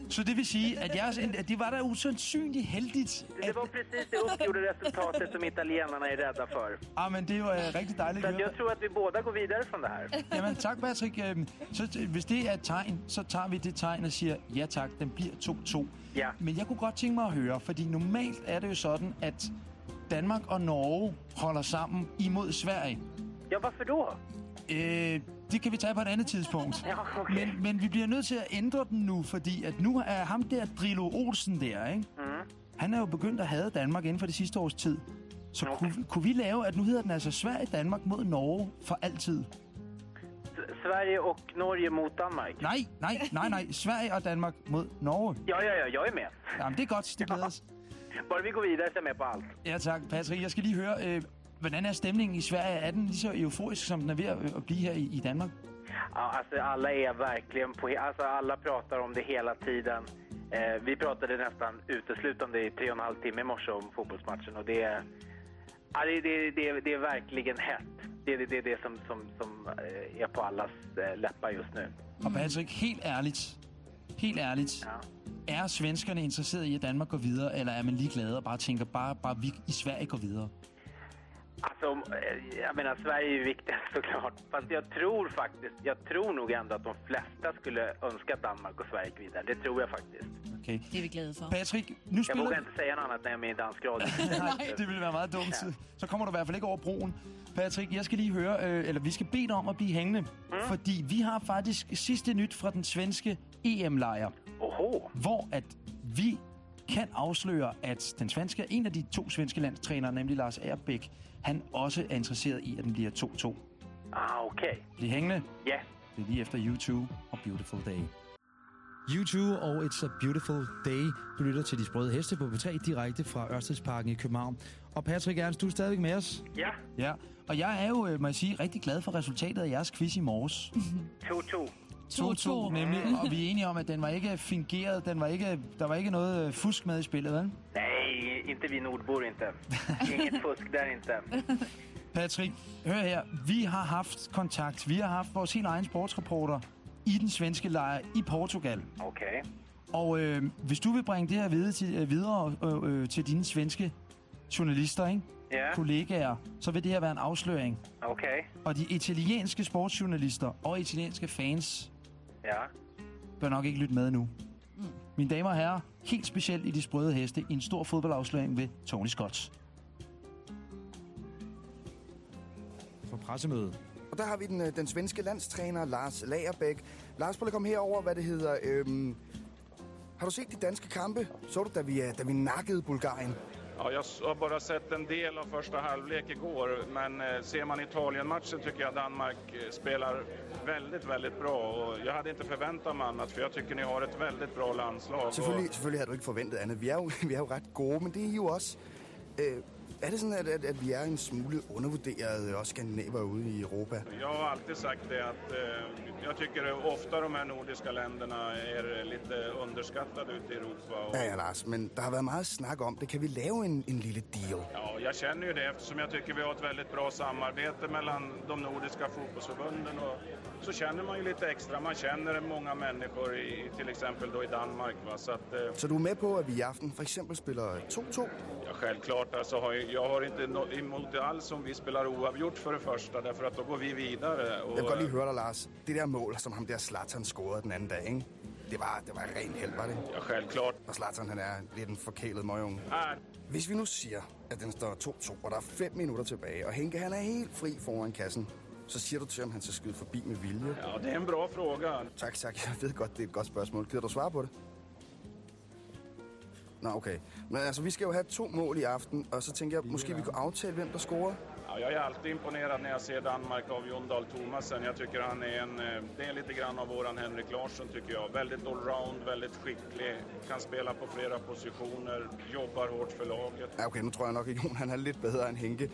Så det vil sige, at, jeg, at det var da usandsynligt heldigt. Det At, var precis det uppgjorda resultatet som italienarna är rädda för. ah, men det var uh, rigtig dejligt Så att jag tror att vi båda går vidare från det här. Jamen tak, Patrick. Øhm, Så hvis det er et tegn, så tager vi det tegn og siger, ja tak, den bliver 2-2. Ja. Men jeg kunne godt tænke mig at høre, fordi normalt er det jo sådan, at Danmark og Norge holder sammen imod Sverige. Ja, varför då? Øh, det kan vi tage på et andet tidspunkt. Ja, okay. Men, men vi bliver nødt til at ændre den nu, fordi at nu er ham der Drilo Olsen der, ikke? Mm. Han er jo begyndt at hade Danmark inden for det sidste års tid. Så Okay. kunne, kunne vi lave, at nu hedder den altså Sverige-Danmark mod Norge for altid? Sverige och Norge mot Danmark. Nej, nej, nej, nej. [LAUGHS] Sverige og Danmark mod Norge. Ja, ja, ja, jag är med. Jamen, det er godt. Det glæder os. Bara vi går vidare så jag med på allt. Ja, tak. Patrick, jeg skal lige høre, øh, hvordan er stemningen i Sverige? Er den lige så euforisk, som den er ved at, blive her i, i Danmark? Ja, alltså alla är verkligen på... Alltså alla pratar om det hela tiden. Eh, vi pratade nästan uteslutande i tre och en halv timme i morse om fotbollsmatchen och det är... Ja, det, det, det, det är verkligen hett. Det är det, det, det som, som, som eh, är på allas eh, läppar just nu. Og Patrick, helt ærligt, helt ærligt, Ja. er svenskerne interesseret i, at Danmark går videre, eller er man ligeglad og bare tænker, bare, bare vi i Sverige går videre? Alltså, eh, jag menar, Sverige är viktigast [LAUGHS] såklart. Fast jag tror faktiskt, jag tror nog ändå att de flesta skulle önska att Danmark och Sverige gick vidare. Det tror jag faktiskt. Okay. Det er vi glade for. Patrick, nu Jag spiller... vågar inte säga något annat när jag är med i dansk radio. [LAUGHS] Nej, det ville være meget dumt. Så kommer du i hvert fald ikke over broen. Patrick, jeg skal lige høre, øh, eller vi skal bede dig om at blive hængende. Mm. Fordi vi har faktisk sidste nyt fra den svenske EM-lejr, Oho! hvor at vi kan afsløre, at den svenske, en af de to svenske landstrænere, nemlig Lars Erbæk, han også er interesseret i, at den bliver 2-2. Ah, okej. Bliv hængende. Ja. Det er lige efter YouTube og Beautiful Day. YouTube og It's a Beautiful Day. Du lytter til De Sprøde Heste på B3 direkte fra Ørstedsparken i København. Og Patrick Ernst, du er stadigvæk med os. Ja, Ja, og jeg er jo, øh, må jeg sige, rigtig glad for resultatet af jeres quiz i morges. [LAUGHS] 2-2. 2-2 nemlig, og vi er enige om, at den var ikke fingeret, den var ikke, der var ikke noget øh, fusk med i spillet, vel? Nej, inte vi nordbor inte. Inget [LAUGHS] fusk där inte. Patrick, hør her, vi har haft kontakt, vi har haft vores helt egen sportsreporter i den svenske lejr i Portugal. Okej. Og øh, hvis du vil bringe det her videre til, øh, videre øh, øh, til dine svenske journalister, ikke? Ja, kollegaer, så vil det her være en afsløring. okej. Og de italienske sportsjournalister og italienske fans Ja. bør nok ikke lytte med nu. Mine damer og herrer, helt specielt i de sprøde heste, en stor fodboldafsløring ved Tony Scott. For pressemødet. Og der har vi den, øh, den svenske landstræner Lars Lagerbäck. Lars, prøv at komme herover, hvad det hedder. Øhm, har du set de danske kampe? Så du, da vi, øh, da vi nakkede Bulgarien? Ja, jag har bara sett en del av första halvlek igår, men eh, ser man Italien-matchen tycker jag Danmark eh, spelar väldigt, väldigt bra. Och jag hade inte förväntat mig annat, för jag tycker ni har ett väldigt bra landslag. Selvfølgelig, selvfølgelig havde du ikke forventet andet. Vi er, jo, [LAUGHS] vi er jo ret gode, men det er I jo også. Øh, er det sådan, at, at, at vi er en smule undervurderet, også skandinaver ude i Europa? Jag har alltid sagt det att eh, jag tycker ofta de här nordiska länderna är lite underskattade ute i Europa. Och, Ja, ja, Lars, men der har været meget snak om det. Kan vi lave en, en lille deal? Ja, jag känner ju det eftersom jag tycker vi har ett väldigt bra samarbete mellan de nordiska fotbollsförbunden. Och så känner man ju lite extra. Man känner många människor i till exempel då i Danmark. Va? Så att, eh, Så du er med på, at vi i aften for eksempel spiller 2-2? ja, självklart, alltså, har ju- jag har inte emot det alls om vi spelar oavgjort för det första. Därför att då går vi vidare. Och, Jeg vil godt lige høre dig, Lars. Det der mål, som ham der Zlatan scorede den anden dag, ikke? det var, det var rent held, var det? Ja, självklart. Og Zlatan, han er lidt en forkælet møgunge. Ah, Hvis vi nu siger, at den står 2-2, og der er 5 minutter tilbage, og Henke han er helt fri foran kassen, så siger du til ham, at han skal skyde forbi med vilje. ja, det är en bra fråga. Tak, tak. Jeg ved godt, det er et godt spørgsmål. Gider du svare på det? Nå, okay. Men altså, vi skal jo have to mål i aften, og så tænker jeg, måske vi kunne aftale, hvem der scorer. Ja, jag är alltid imponerad när jag ser Danmark av Jon Dahl Tomasen. Jag tycker han är en... eh, Det är lite grann av våran Henrik Larsson tycker jag. Väldigt allround, väldigt skicklig, kan spela på flera positioner, jobbar hårt för laget. Ja, okay, nu tror jeg nok, at [LAUGHS] Jon han er lidt bedre end Henke.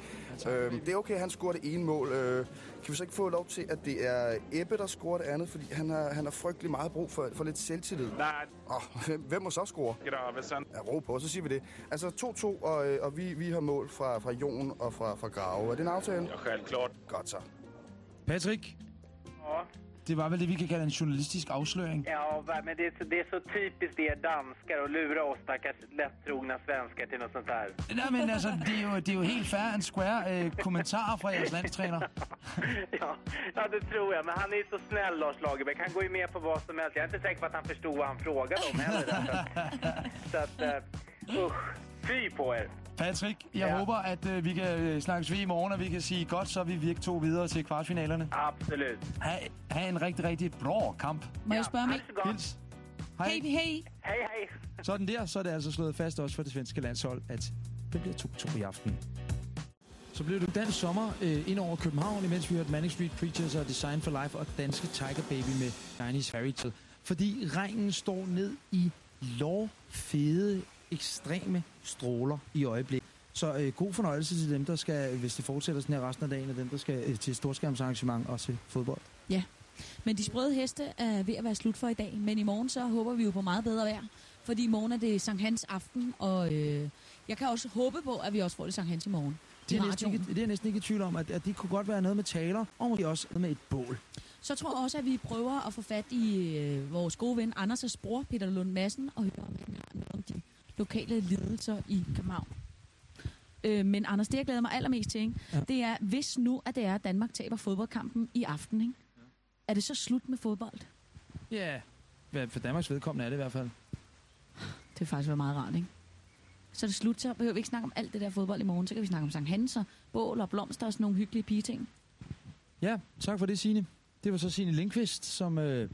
Øhm, det er okay, han scorer det ene mål. Øh, kan vi så ikke få lov til, at det er Ebbe, der scorer det andet? Fordi han har, han har frygtelig meget brug for, for lidt selvtillid. Nej, Og hvem, hvem må så score? Gravesen. Ja, ro på, så siger vi det. Altså 2-2, og, øh, og vi, vi har mål fra, fra Jon og fra, fra Grave. Er det en aftale? Ja, självklart. Godt så. Patrick, Ja. det var vel det, vi kan kalde en journalistisk afsløring. Ja, men det är, så, det är så typiskt det danskar att lura oss stackars lättrogna svenskar till något sånt här. Nej, men altså, det er jo, det er jo helt fair and square øh, kommentarer fra jeres landstræner. [LAUGHS] ja, ja, det tror jag. Men han är ju så snäll, Lars Lagerbäck. Han går ju med på vad som helst. Jag är inte säker på att han förstod vad han frågade om heller. så att, uh, usch. Fy på er. Patrick, jeg Ja. håber, at øh, vi kan øh, snakkes ved i morgen, og vi kan sige godt, så vi virkelig to videre til kvartfinalerne. Absolut. Ha, ha en rigtig, rigtig bra kamp. Må jeg spørge mig? Hils. Hej. Hey, hey. Hej, hej. Sådan der, så er det altså slået fast også for det svenske landshold, at det bliver 2-2 i aften. Så blev det dansk sommer øh, ind over København, imens vi hørte Manic Street Preachers og Design for Life og danske Tiger Baby med Chinese Fairy Tale. Fordi regnen står ned i lovfede, ekstreme stråler i øjeblikket. Så øh, god fornøjelse til dem, der skal, hvis det fortsætter sådan her resten af dagen, og dem, der skal øh, til storskærmsarrangement og til fodbold. Men de sprøde heste er ved at være slut for i dag. Men i morgen så håber vi jo på meget bedre vejr. Fordi i morgen er det Sankt Hans aften, og øh, jeg kan også håbe på, at vi også får det Sankt Hans i morgen. Det er, næsten ikke, det er næsten ikke i tvivl om, at, at det kunne godt være noget med taler, og måske også noget med et bål. Så tror jeg også, at vi prøver at få fat i øh, vores gode ven Anders' bror, Peter Lund Madsen, og høre om han har noget om de lokale lidelser i København. Øh, men Anders, det jeg glæder mig allermest til, ikke? Ja. Ja. det er, hvis nu at det er, at Danmark taber fodboldkampen i aften, ikke? er det så slut med fodbold? Ja, yeah. for Danmarks vedkommende er det i hvert fald. Det vil faktisk være meget rart, ikke? Så er det slut, så behøver vi ikke snakke om alt det der fodbold i morgen. Så kan vi snakke om Sankt Hans og bål og blomster og sådan nogle hyggelige pigeting. Ja, tak for det, Signe. Det var så Signe Lindqvist, som øh,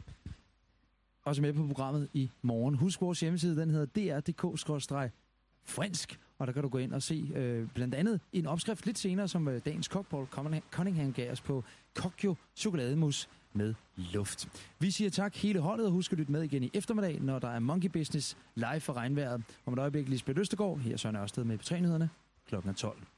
også med på programmet i morgen. Husk vores hjemmeside, den hedder dr.dk-fransk, og der kan du gå ind og se øh, blandt andet en opskrift lidt senere, som øh, dagens kok Paul Cunningham gav os på Kokjo chokolademus med luft. Vi siger tak hele holdet, og husk at lytte med igen i eftermiddag, når der er Monkey Business live for regnvejret. Om et øjeblik Lisbeth Østergaard, her er Søren Ørsted med på 3 klokken er 12.